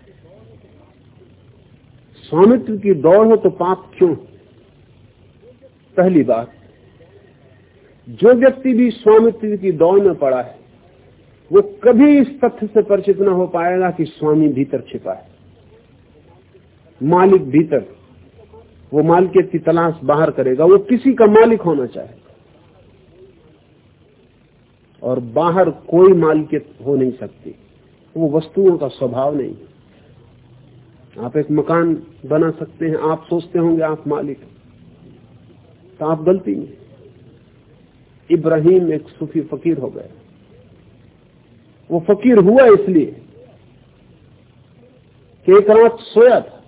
स्वामित्व की दौड़ हो तो पाप क्यों? पहली बात, जो व्यक्ति भी स्वामित्व की दौड़ में पड़ा है, वो कभी इस तथ्य से परिचित न हो पाएगा कि स्वामी भीतर छिपा है। मालिक भीतर, वो मालिकियत की तलाश बाहर करेगा, वो किसी का मालिक होना चाहेगा और बाहर कोई मालिकियत हो नहीं सकती। वो वस्तुओं का स्वभाव नहीं आप एक मकान बना सकते हैं, आप सोचते होंगे आप मालिक तो आप गलती में इब्राहिम एक सूफी फकीर हो गया वो फकीर हुआ इसलिए कि एक रात सोया था।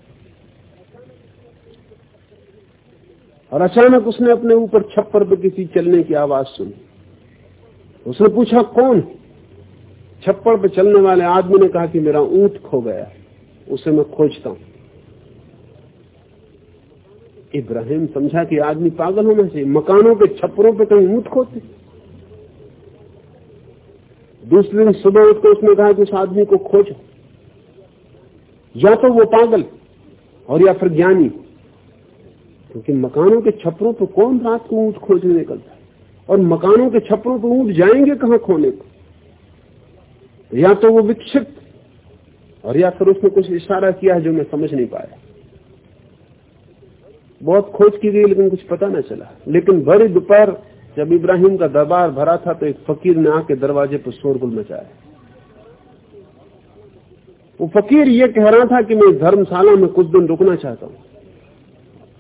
और अचानक उसने अपने ऊपर छप्पर पर किसी चलने की आवाज़ सुनी। उसने पूछा, कौन? छप्पर पर चलने वाले आदमी ने कहा कि मेरा ऊँट खो गया उसे मैं खोजता हूँ। इब्राहिम समझा कि आदमी पागल होना चाहिए, मकानों के छप्परों पे कहीं ऊँट खोते दूसरे दिन सुबह उठकर उसने कहा कि उस आदमी को खोजो। या तो वो पागल और या फिर ज्ञानी, क्योंकि मकानों के छपरों पर कौन रात को ऊँट खोजने निकलता और मकानों के छपरों पर ऊँट जाएँगे कहाँ खोने को? या तो वो विक्षिप्त और या फिर उसने कुछ इशारा किया है जो मैं समझ नहीं पाया। बहुत खोज की गई, लेकिन कुछ पता न चला। लेकिन भरी दोपहर जब इब्राहिम का दरबार भरा था तो एक फकीर ने आके दरवाजे पर शोरगुल मचाया। वो फकीर ये कह रहा था कि मैं धर्मशाला में कुछ दिन रुकना चाहता हूँ।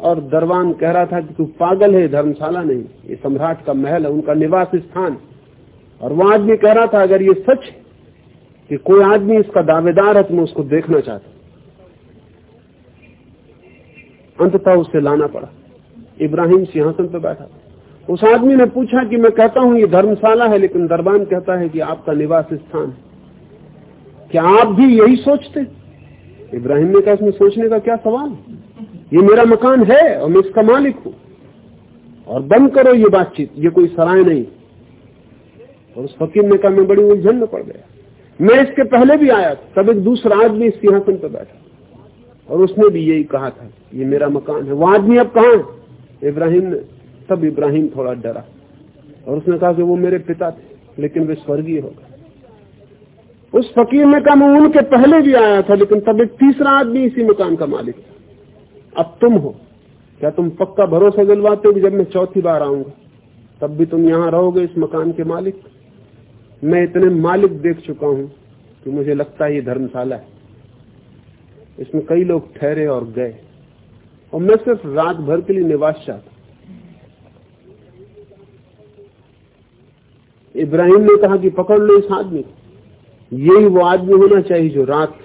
और दरबान कह रहा था कि तू पागल है, धर्मशाला नहीं। ये सम्राट का महल है, उनका निवास स्थान। और वो आदमी कह रहा था, अगर ये सच है कि कोई आदमी इसका दावेदार है तो मैं उसको देखना चाहता अंततः उसे लाना पड़ा। इब्राहिम सिंहासन पर बैठा। उस आदमी ने पूछा कि मैं कहता हूँ, ये धर्मशाला है, लेकिन दरबान कहता है कि आपका निवास स्थान है। क्या आप भी यही सोचते? इब्राहिम ने कहा, इसमें सोचने का क्या सवाल ये मेरा मकान है और मैं इसका मालिक हूँ। और बंद करो ये बातचीत, ये कोई सराय नहीं। और उस फकीर ने कहा, मैं बड़ी उलझन में पड़ गया। मैं इसके पहले भी आया तब एक दूसरा आदमी सिंहासन पर बैठा और उसने भी यही कहा था, ये मेरा मकान है। वो आदमी अब कहा है? इब्राहिम ने, तब इब्राहिम थोड़ा डरा। और उसने कहा कि वो मेरे पिता थे, लेकिन वे स्वर्गीय हो गए। उस फकीर ने कहा, मैं उनके पहले भी आया था, लेकिन तब एक तीसरा आदमी इसी मकान का मालिक था। अब तुम हो। क्या तुम पक्का भरोसा दिलवाते हो कि जब मैं चौथी बार आऊँगा? तब भी तुम यहाँ रहोगे इस मकान के मालिक? मैं इतने मालिक देख चुका हूँ कि मुझे लगता है ये धर्मशाला है। इसमें कई लोग ठहरे और गए। और मैं सिर्फ़ रात भर के लिए निवास चाहता इब्राहिम ने कहा कि पकड़ लो इस आदमी यही वो आदमी होना चाहिए जो रात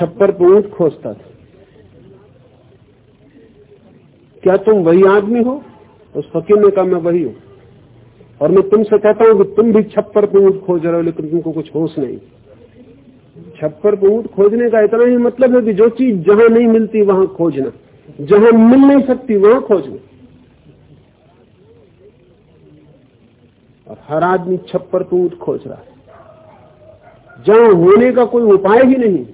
छप्पर पर ऊँट खोजता था। क्या तुम वही आदमी हो? उस फकीर ने कहा, मैं वही हूँ। और मैं तुमसे कहता हूँ कि तुम भी छप्पर पर ऊँट खोज रहे हो, लेकिन तुमको कुछ होश नहीं। छप्पर पर ऊँट खोजने का इतना ही मतलब है कि जो चीज़ जहाँ नहीं मिलती, वहाँ खोजना। जहाँ मिल नहीं सकती, वहाँ खोजना। और हर आदमी छप्पर पर ऊँट खोज रहा है। जहाँ होने का कोई उपाय ही नहीं।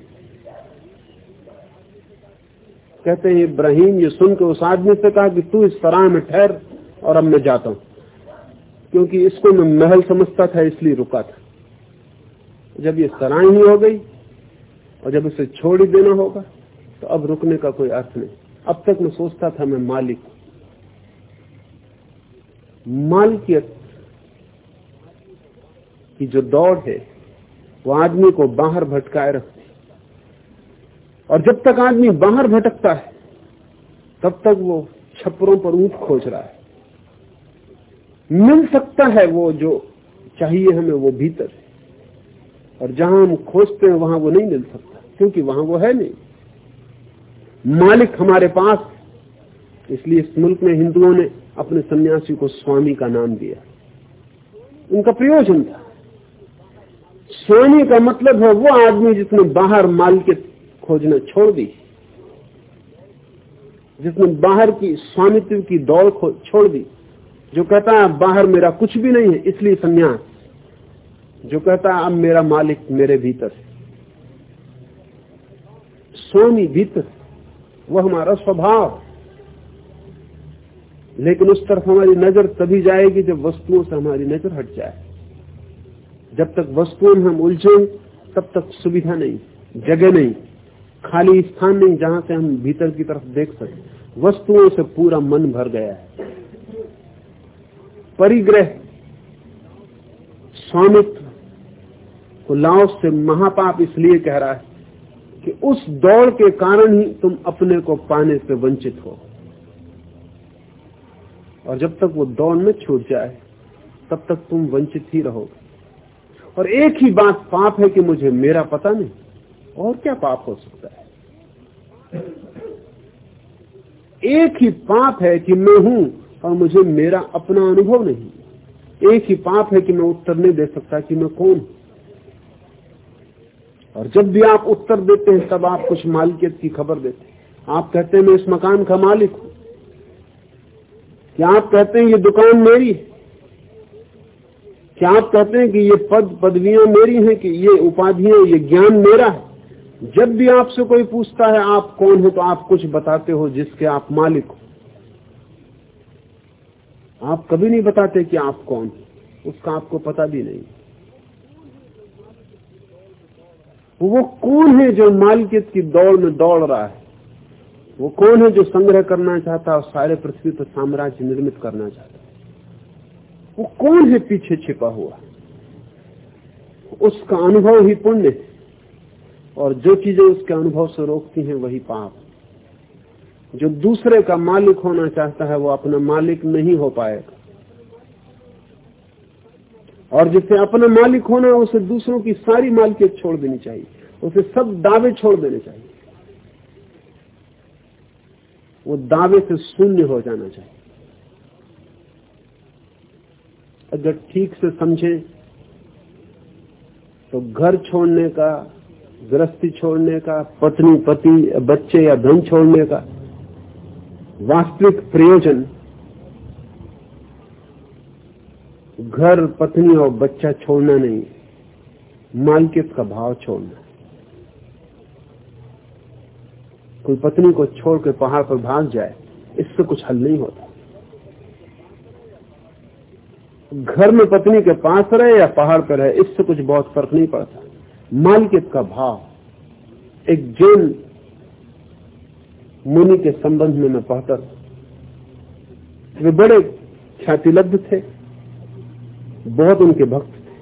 कहते हैं, इब्राहिम, ये सुनकर उस आदमी से कहा कि तू इस सराय में ठहर और अब मैं जाता हूँ। क्योंकि इसको मैं महल समझता था, इसलिए रुका था। जब ये सराय ही हो गई और जब इसे छोड़ ही देना होगा तो अब रुकने का कोई अर्थ नहीं। अब तक मैं सोचता था, मैं मालिक मालिकियत की जो दौड़ है, वो आदमी को बाहर भटकाए रखती और जब तक आदमी बाहर भटकता है, तब तक वो छपरों पर ऊँट खोज रहा है। मिल सकता है वो जो चाहिए हमें, वो भीतर है। और जहाँ हम खोजते हैं, वहाँ वो नहीं मिल सकता, क्योंकि वहाँ वो है नहीं। मालिक हमारे पास इसलिए इस मुल्क में हिंदुओं ने अपने सन्यासी को स्वामी का नाम दिया। उनका प्रयोजन था। स्वामी का मतलब है वो आदमी जिसने बाहर माल के खोजना छोड़ दी। जिसने बाहर की स्वामित्व की दौड़ छोड़ दी। जो कहता है बाहर मेरा कुछ भी नहीं है, इसलिए संन्यास। जो कहता है, अब मेरा मालिक मेरे भीतर है। स्वामी भीतर वो हमारा स्वभाव। लेकिन उस तरफ़ हमारी नज़र तभी जाएगी जब वस्तुओं से हमारी नज़र हट जाए। जब तक वस्तुओं में हम उलझे, तब तक सुविधा नहीं, जगह नहीं। खाली स्थान नहीं जहाँ से हम भीतर की तरफ़ देख सके। वस्तुओं से पूरा मन भर गया है। परिग्रह, स्वामित्व को लाओ से महापाप इसलिए कह रहा है कि उस दौड़ के कारण ही तुम अपने को पाने से वंचित हो। और जब तक वो दौड़ न छूट जाए, तब तक तुम वंचित ही रहोगे। और एक ही बात पाप है कि मुझे मेरा पता नहीं। और क्या पाप हो सकता है? एक ही पाप है कि मैं हूँ और मुझे मेरा अपना अनुभव नहीं। एक ही पाप है कि मैं उत्तर नहीं दे सकता कि मैं कौन और जब भी आप उत्तर देते हैं, तब आप कुछ मालिकियत की खबर देते हैं। आप कहते हैं, मैं इस मकान का मालिक हूँ। क्या आप कहते हैं, ये दुकान मेरी है? क्या आप कहते हैं कि ये पद पदवियाँ मेरी हैं, कि ये उपाधियाँ, ये ज्ञान मेरा है? जब भी आपसे कोई पूछता है, आप कौन हो तो आप कुछ बताते हो जिसके आप मालिक हो। आप कभी नहीं बताते कि आप कौन हो। उसका आपको पता भी नहीं। वो कौन है जो मालिकियत की दौड़ में दौड़ रहा है? वो कौन है जो संग्रह करना चाहता है और सारे पृथ्वी पर साम्राज्य निर्मित करना चाहता है? वो कौन है पीछे छिपा हुआ? उसका अनुभव ही पुण्य है। और जो चीज़ें उसके अनुभव से रोकती हैं, वही पाप। जो दूसरे का मालिक होना चाहता है, वो अपना मालिक नहीं हो पाएगा और जिसे अपना मालिक होना है, उसे दूसरों की सारी मालिकियत छोड़ देनी चाहिए। उसे सब दावे छोड़ देने चाहिए। वो दावे से शून्य हो जाना चाहिए। अगर ठीक से समझे तो घर छोड़ने का गृहस्थी छोड़ने का, पत्नी, पति, बच्चे या धन छोड़ने का वास्तविक प्रयोजन, घर, पत्नी और बच्चा छोड़ना नहीं, मालकियत का भाव छोड़ना। कोई पत्नी को छोड़ के पहाड़ पर भाग जाए, इससे कुछ हल नहीं होता। घर में पत्नी के पास रहे या पहाड़ पर रहे, इससे कुछ बहुत फ़र्क नहीं पड़ता। मालकियत का भाव एक जैन मुनि के संबंध में मैं पढ़ता वे बड़े ख्यातिलब्ध थे, बहुत उनके भक्त थे।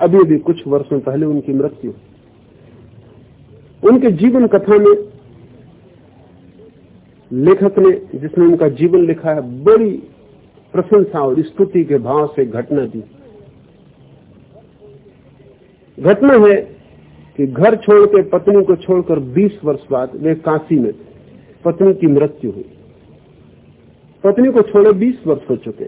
अभी अभी कुछ वर्षों पहले उनकी मृत्यु। उनके जीवन कथा में लेखक ने, जिसने उनका जीवन लिखा है, बड़ी प्रशंसा और स्तुति के भाव से घटना दी। घटना है कि घर छोड़ के पत्नी को छोड़कर 20 वर्ष बाद वे काशी में पत्नी की मृत्यु हुई। पत्नी को छोड़े 20 वर्ष हो चुके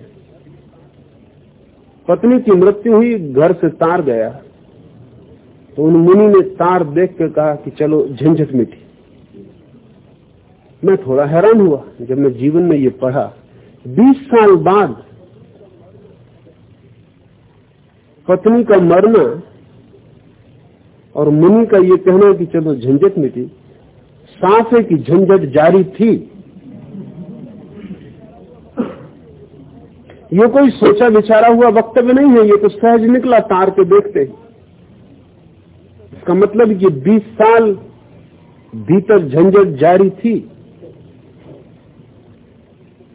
पत्नी की मृत्यु हुई, घर से तार गया। तो उन मुनि ने तार देख कर कहा कि चलो झंझट मिटी मैं थोड़ा हैरान हुआ जब मैं जीवन में ये पढ़ा। 20 साल बाद पत्नी का मरना और मुनि का ये कहना कि चलो झंझट मिटी सांसे की झंझट जारी थी। ये कोई सोचा विचारा हुआ वक्तव्य नहीं है, ये तो सहज निकला तार के देखते इसका मतलब ये 20 साल भीतर झंझट जारी थी।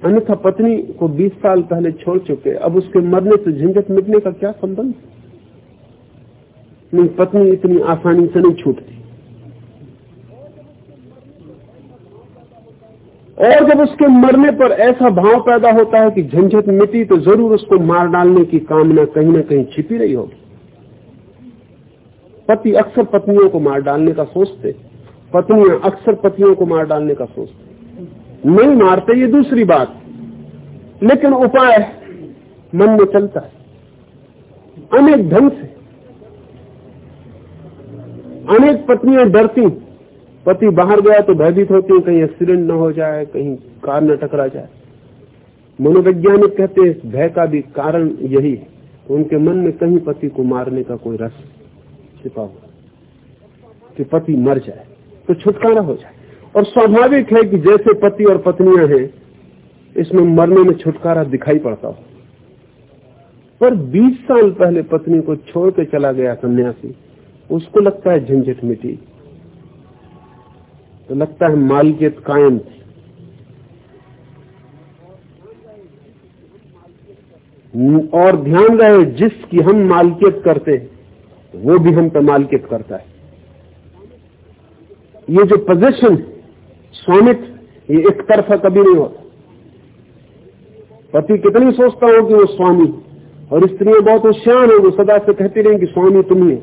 अन्यथा पत्नी को 20 साल पहले छोड़ चुके, अब उसके मरने से झंझट मिटने का क्या संबंध? नहीं, पत्नी इतनी आसानी से नहीं छूटती। और जब उसके मरने पर ऐसा भाव पैदा होता है कि झंझट मिटी तो ज़रूर उसको मार डालने की कामना कहीं ना कहीं छिपी रही होगी। पति अक्सर पत्नियों को मार डालने का सोचते, पत्नियाँ अक्सर पतियों को मार डालने का सोचते। नहीं मारते, ये दूसरी बात। लेकिन उपाय मन में चलता है। अनेक ढंग से अनेक पत्नियाँ डरती। पति बाहर गया तो भयभीत होती है, कहीं एक्सीडेंट न हो जाए, कहीं कार न टकरा जाए। मनोवैज्ञानिक कहते हैं, भय का भी कारण यही है। तो उनके मन में कहीं पति को मारने का कोई रस, छिपा हुआ कि पति मर जाए तो छुटकारा हो जाए। और स्वाभाविक है कि जैसे पति और पत्नियाँ हैं, इसमें मरने में छुटकारा दिखाई पड़ता हो। पर 20 साल पहले पत्नी को छोड़ के चला गया सन्यासी उसको लगता है झंझट मिटी। तो लगता है मालकियत कायम थी। और ध्यान रहे, जिसकी हम मालकियत करते वो भी हम पे मालकियत करता है। ये जो पोजिशन स्वामित्व, ये एक तरफा कभी नहीं होता। पति कितनी सोचता हो कि वो स्वामी और स्त्रियाँ बहुत होशियार है, वो सदा से कहती रही कि स्वामी तुम ही।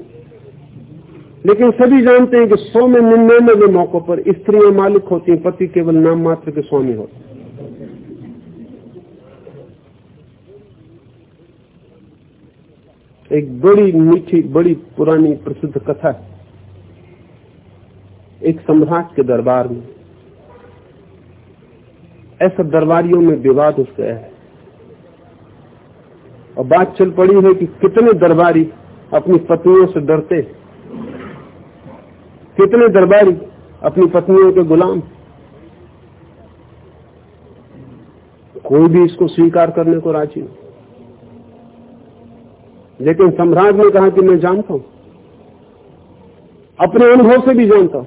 लेकिन सभी जानते हैं कि सौ में निन्यानवे मौकों पर स्त्रियाँ मालिक होती हैं, पति केवल नाम मात्र के स्वामी होते हैं। एक बड़ी मीठी, बड़ी पुरानी प्रसिद्ध कथा है। एक सम्राट के दरबार में। ऐसा दरबारियों में विवाद उठ गया है। और बात चल पड़ी है कि कितने दरबारी अपनी पत्नियों से डरते हैं। कितने दरबारी अपनी पत्नियों के गुलाम। कोई भी इसको स्वीकार करने को राज़ी नहीं। लेकिन सम्राट ने कहा कि मैं जानता हूँ। अपने अनुभव से भी जानता हूँ।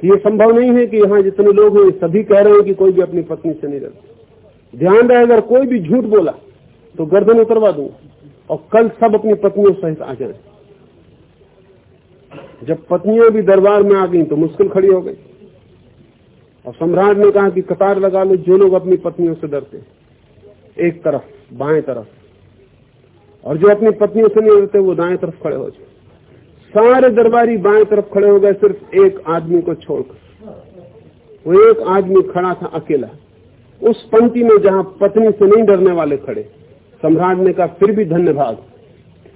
कि यह संभव नहीं है कि यहाँ जितने लोग हैं, सभी कह रहे हैं कि कोई भी अपनी पत्नी से नहीं डरता। ध्यान रहे, अगर कोई भी झूठ बोला तो गर्दन उतरवा दूँगा और कल सब अपनी पत्नियों सहित आ जाए। जब पत्नियाँ भी दरबार में आ गई तो मुश्किल खड़ी हो गई। और सम्राट ने कहा कि कतार लगा लो, जो लोग अपनी पत्नियों से डरते एक तरफ़, बाएँ तरफ़। और जो अपनी पत्नियों से नहीं डरते, वो दाएँ तरफ़ खड़े हो जाए। सारे दरबारी बाएँ तरफ़ खड़े हो गए, सिर्फ़ एक आदमी को छोड़कर। वो एक आदमी खड़ा था अकेला। उस पंक्ति में जहाँ पत्नी से नहीं डरने वाले खड़े, सम्राट ने कहा, फिर भी धन्यवाद।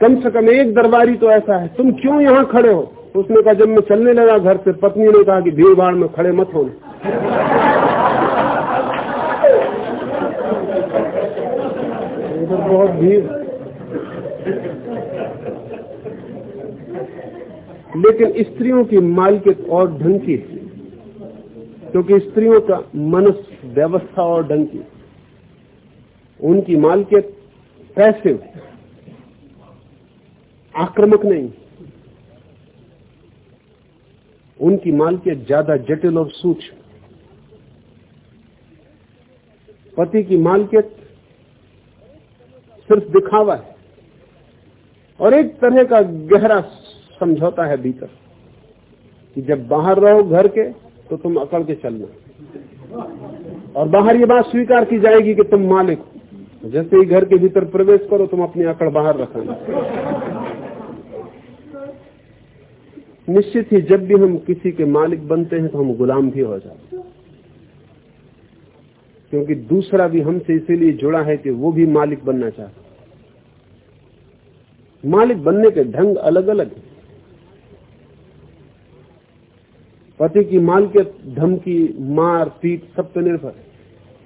कम से कम एक दरबारी तो ऐसा है, तुम क्यों यहाँ खड़े हो? उसने कहा, जब मैं चलने लगा घर से, पत्नी ने कहा कि भीड़ भाड़ में खड़े मत हो बहुत भीड़। लेकिन स्त्रियों की मालकियत और ढंग की क्योंकि स्त्रियों का मनुष्य व्यवस्था और ढंग की। उनकी मालकियत पैसिव आक्रमक नहीं। उनकी मालकियत ज़्यादा जटिल और सूक्ष्म। पति की मालकियत सिर्फ़ दिखावा है और एक तरह का गहरा समझौता है भीतर कि जब बाहर रहो घर के तो तुम अकड़ के चलना। और बाहर ये बात स्वीकार की जाएगी कि तुम मालिक हो। जैसे ही घर के भीतर प्रवेश करो, तुम अपनी अकड़ बाहर रखना। निश्चित ही जब भी हम किसी के मालिक बनते हैं तो हम गुलाम भी हो जाते हैं। क्योंकि दूसरा भी हमसे इसीलिए जुड़ा है कि वो भी मालिक बनना चाहता मालिक बनने के ढंग अलग अलग है। पति की मालकियत, धमकी, मार, पीट सब पे निर्भर है।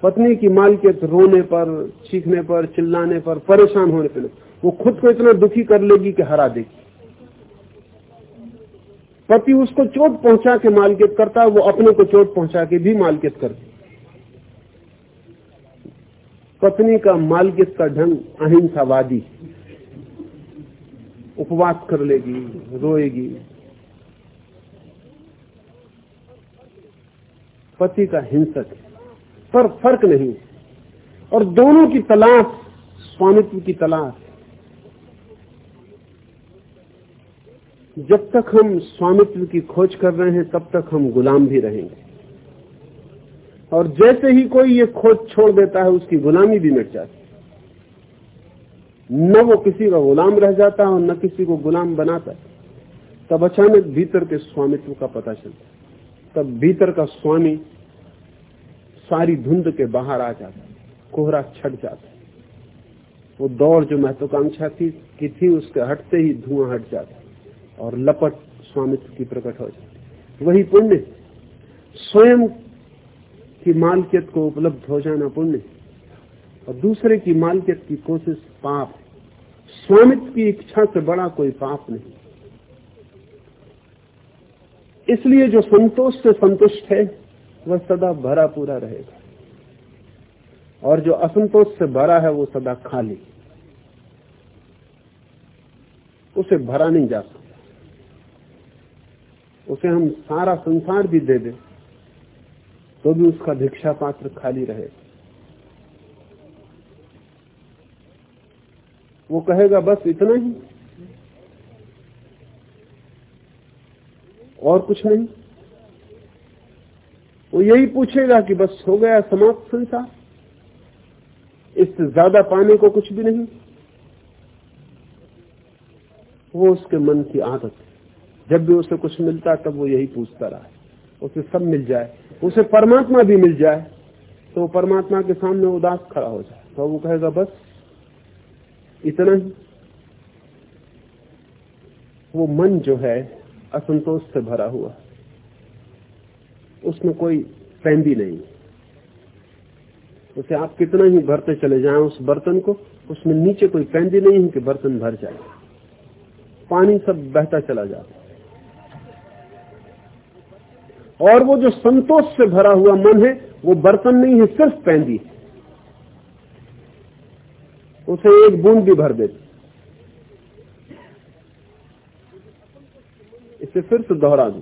पत्नी की मालकियत रोने पर, चीखने पर, चिल्लाने पर, परेशान होने पर वो खुद को इतना दुखी कर लेगी कि हरा देगी। पति उसको चोट पहुँचा के मालकियत करता है, वो अपने को चोट पहुँचा के भी मालकियत करती पत्नी का मालकियत का ढंग अहिंसावादी उपवास कर लेगी, रोएगी। पति का हिंसक पर फ़र्क नहीं। और दोनों की तलाश, स्वामित्व की तलाश जब तक हम स्वामित्व की खोज कर रहे हैं, तब तक हम गुलाम भी रहेंगे। और जैसे ही कोई ये खोज छोड़ देता है, उसकी गुलामी भी मिट जाती न वो किसी का गुलाम रह जाता है और न किसी को गुलाम बनाता। तब अचानक भीतर के स्वामित्व का पता चलता तब भीतर का स्वामी सारी धुंध के बाहर आ जाता कोहरा छट जाता वो दौड़ जो महत्वाकांक्षा थी, की थी, उसके हटते ही धुआँ हट जाता और लपट स्वामित्व की प्रकट हो जाती वही पुण्य, स्वयं की मालकियत को उपलब्ध हो जाना पुण्य और दूसरे की मालकियत की कोशिश पाप स्वामित्व की इच्छा से बड़ा कोई पाप नहीं। इसलिए जो संतोष से संतुष्ट है, वह सदा भरा पूरा रहेगा। और जो असंतोष से भरा है, वो सदा खाली। उसे भरा नहीं जा सकता। उसे हम सारा संसार भी दे दें तो भी उसका भिक्षा पात्र खाली रहे। वो कहेगा, बस इतना ही। और कुछ नहीं। वो यही पूछेगा कि, बस हो गया समाप्त संसार। इससे ज़्यादा पाने को कुछ भी नहीं। वो उसके मन की आदत है। जब भी उसे कुछ मिलता तब वो यही पूछता रहा उसे सब मिल जाए। उसे परमात्मा भी मिल जाए तो परमात्मा के सामने उदास खड़ा हो जाए। तो वो कहेगा, बस, इतना ही। वो मन जो है, असंतोष से भरा हुआ। उसमें कोई पैंदी नहीं। उसे आप कितना ही भरते चले जाएँ उस बर्तन को, उसमें नीचे कोई पैंदी नहीं है कि बर्तन भर जाए। पानी सब बहता चला जाता और वो जो संतोष से भरा हुआ मन है, वो बर्तन नहीं है, सिर्फ़ पैंदी उसे एक बूंद भी भर देती। इसे फिर से दोहरा दू।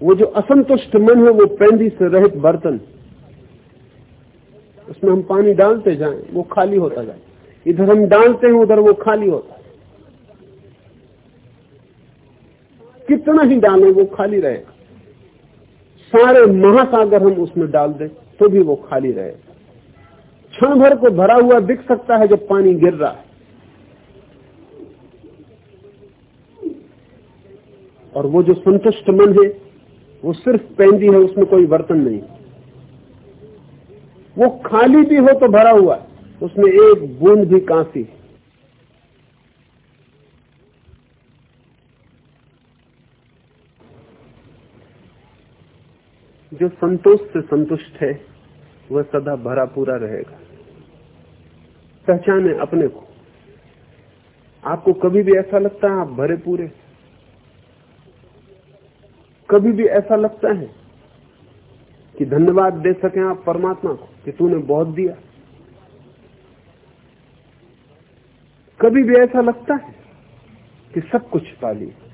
वो जो असंतुष्ट मन है, वो पैंदी से रहित बर्तन उसमें हम पानी डालते जाएँ, वो खाली होता जाए। इधर हम डालते हैं, उधर वो खाली होता है कितना ही डालें, वो खाली रहेगा। सारे महासागर हम उसमें डाल दें तो भी वो खाली रहे। क्षण भर को भरा हुआ दिख सकता है जब पानी गिर रहा है। और वो जो संतुष्ट मन है, वो सिर्फ़ पैंदी है, उसमें कोई बर्तन नहीं। वो खाली भी हो तो भरा हुआ उसमें एक बूंद भी कांसी है। जो संतोष से संतुष्ट है, वह सदा भरा पूरा रहेगा। पहचाने अपने को। आपको कभी भी ऐसा लगता है आप भरे पूरे कभी भी ऐसा लगता है कि धन्यवाद दे सके आप परमात्मा को कि तूने बहुत दिया? कभी भी ऐसा लगता है कि सब कुछ पा लिया,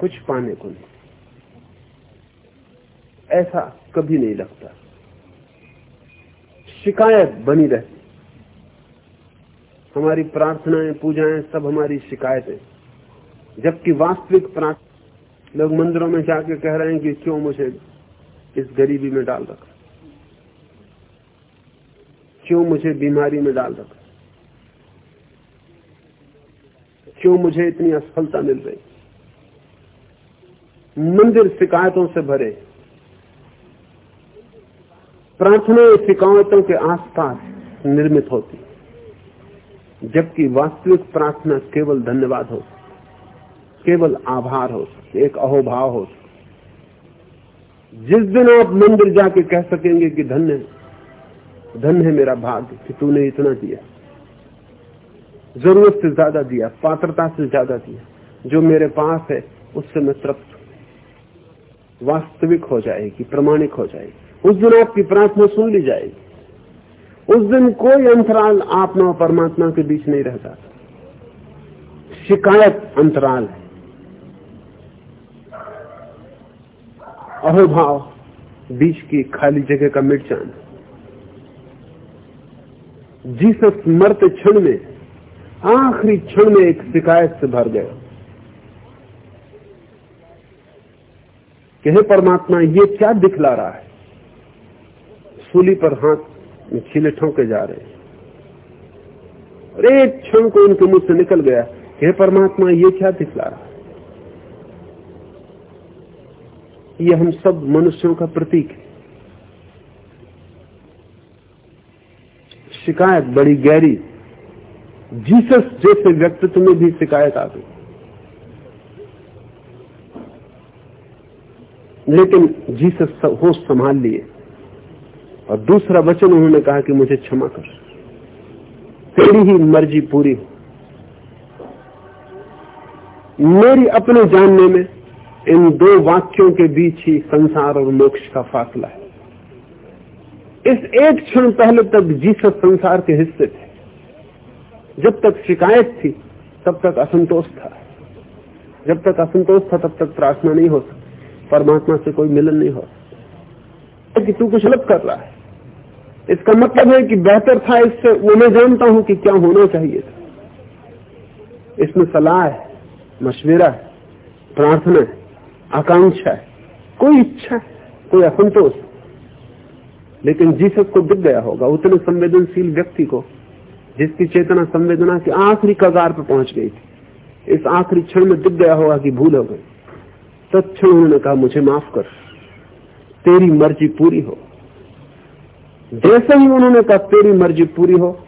कुछ पाने को नहीं? ऐसा कभी नहीं लगता। शिकायत बनी रहती। हमारी प्रार्थनाएँ, पूजाएँ सब हमारी शिकायतें। जबकि वास्तविक प्रार्थना, लोग मंदिरों में जाके कह रहे हैं कि क्यों मुझे इस गरीबी में डाल रखा? क्यों मुझे बीमारी में डाल रखा? क्यों मुझे इतनी असफलता मिल रही? मंदिर शिकायतों से भरे। प्रार्थना शिकायतों के आसपास निर्मित होती जबकि वास्तविक प्रार्थना केवल धन्यवाद हो केवल आभार हो एक अहोभाव हो जिस दिन आप मंदिर जाके कह सकेंगे कि धन्य धन्य है मेरा भाग्य कि तूने इतना दिया। ज़रूरत से ज़्यादा दिया, पात्रता से ज़्यादा दिया। जो मेरे पास है, उससे मैं तृप्त वास्तविक हो जाएगी, प्रमाणिक हो जाएगी। उस दिन आपकी प्रार्थना सुन ली जाएगी। उस दिन कोई अंतराल आप न परमात्मा के बीच नहीं रहता। शिकायत अंतराल है। अहोभाव, बीच की खाली जगह का मिट जाना जीसस मरते क्षण में, आखिरी क्षण में एक शिकायत से भर गया। कि हे परमात्मा, ये क्या दिखला रहा है? सूली पर हाथ छीले ठोंके जा रहे और एक क्षण को उनके मुँह से निकल गया हे परमात्मा, ये क्या दिखला रहा ये हम सब मनुष्यों का प्रतीक है। शिकायत बड़ी गहरी। जीसस जैसे व्यक्तित्व में भी शिकायत आ गई। लेकिन जीसस होश संभाल लिए। और दूसरा वचन उन्होंने कहा कि मुझे क्षमा कर। तेरी ही मर्ज़ी पूरी हो। मेरी अपने जानने में इन दो वाक्यों के बीच ही संसार और मोक्ष का फासला है। इस एक क्षण पहले तक जीसस संसार के हिस्से थे। जब तक शिकायत थी, तब तक असंतोष था। जब तक असंतोष था, तब तक प्रार्थना नहीं हो सकती। परमात्मा से कोई मिलन नहीं हो कि तू कुछ अलग कर रहा है। इसका मतलब है कि बेहतर था इससे, वो मैं जानता हूँ कि क्या होना चाहिए था। इसमें सलाह है, मशविरा है, प्रार्थना है, आकांक्षा है, कोई इच्छा कोई असंतोष लेकिन जीसस को दिख गया होगा, उतने संवेदनशील व्यक्ति को, जिसकी चेतना संवेदना की आखिरी कगार पर पहुँच गई थी, इस आखिरी क्षण में दिख गया होगा कि भूल हो गई। तत्क्षण उन्होंने कहा, मुझे माफ़ कर, तेरी मर्ज़ी पूरी हो। जैसे ही उन्होंने कहा, तेरी मर्ज़ी पूरी हो,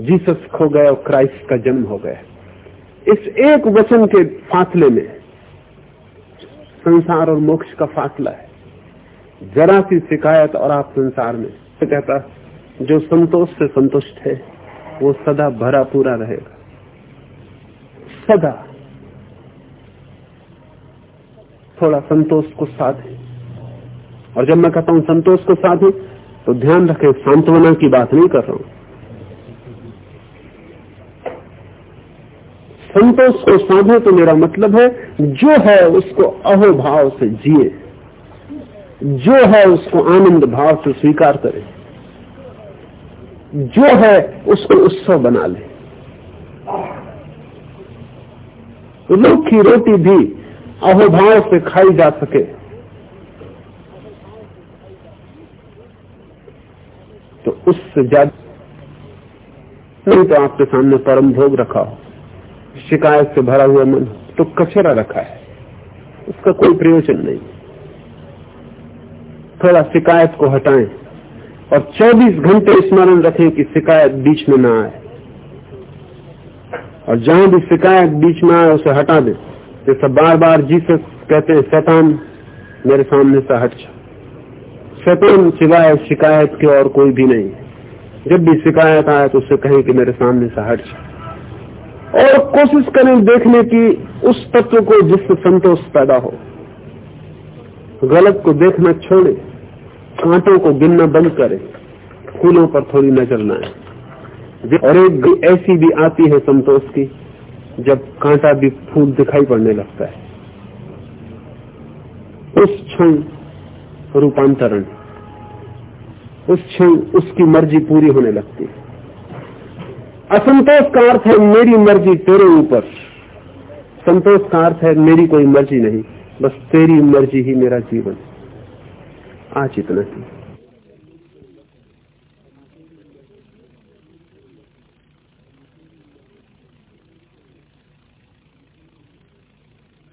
जीसस खो गया और क्राइस्ट का जन्म हो गया। इस एक वचन के फासले में संसार और मोक्ष का फासला है। जरा सी शिकायत और आप संसार में। कहता, जो संतोष से संतुष्ट है, वो सदा भरा पूरा रहेगा। सदा। थोड़ा संतोष को साधे। और जब मैं कहता हूँ, संतोष को साधे तो ध्यान रखें, सांत्वना की बात नहीं कर रहा हूँ। संतोष को साधे तो मेरा मतलब है, जो है उसको अहोभाव से जिए। जो है उसको आनंद भाव से स्वीकार करें। जो है उसको उत्सव बना ले। रूखी रोटी भी अहोभाव से खाई जा सके। तो उससे ज़्यादा नहीं तो आपके सामने परम भोग रखा हो। शिकायत से भरा हुआ मन तो कचरा रखा है। उसका कोई प्रयोजन नहीं। थोड़ा शिकायत को हटाएँ और 24 घंटे स्मरण रखें कि शिकायत बीच में ना आए। और जहाँ भी शिकायत बीच में आए, उसे हटा दे। जैसे बार बार जीसस कहते हैं, शैतान, मेरे सामने से हट जा। शैतान सिवाय शिकायत के और कोई भी नहीं। जब भी शिकायत आए तो उससे कहें कि मेरे सामने से हट और कोशिश करें देखने की उस तत्व को जिससे संतोष पैदा हो। गलत को देखना छोड़े कांटों को गिनना बंद करें, फूलों पर थोड़ी नज़र लाए और एक ऐसी भी आती है संतोष की, जब कांटा भी फूल दिखाई पड़ने लगता है। उस क्षण रूपांतरण। उस क्षण उसकी मर्ज़ी पूरी होने लगती है। असंतोष का अर्थ है, मेरी मर्ज़ी तेरे ऊपर। संतोष का अर्थ है, मेरी कोई मर्ज़ी नहीं, बस तेरी मर्ज़ी ही मेरा जीवन। आज इतना ही।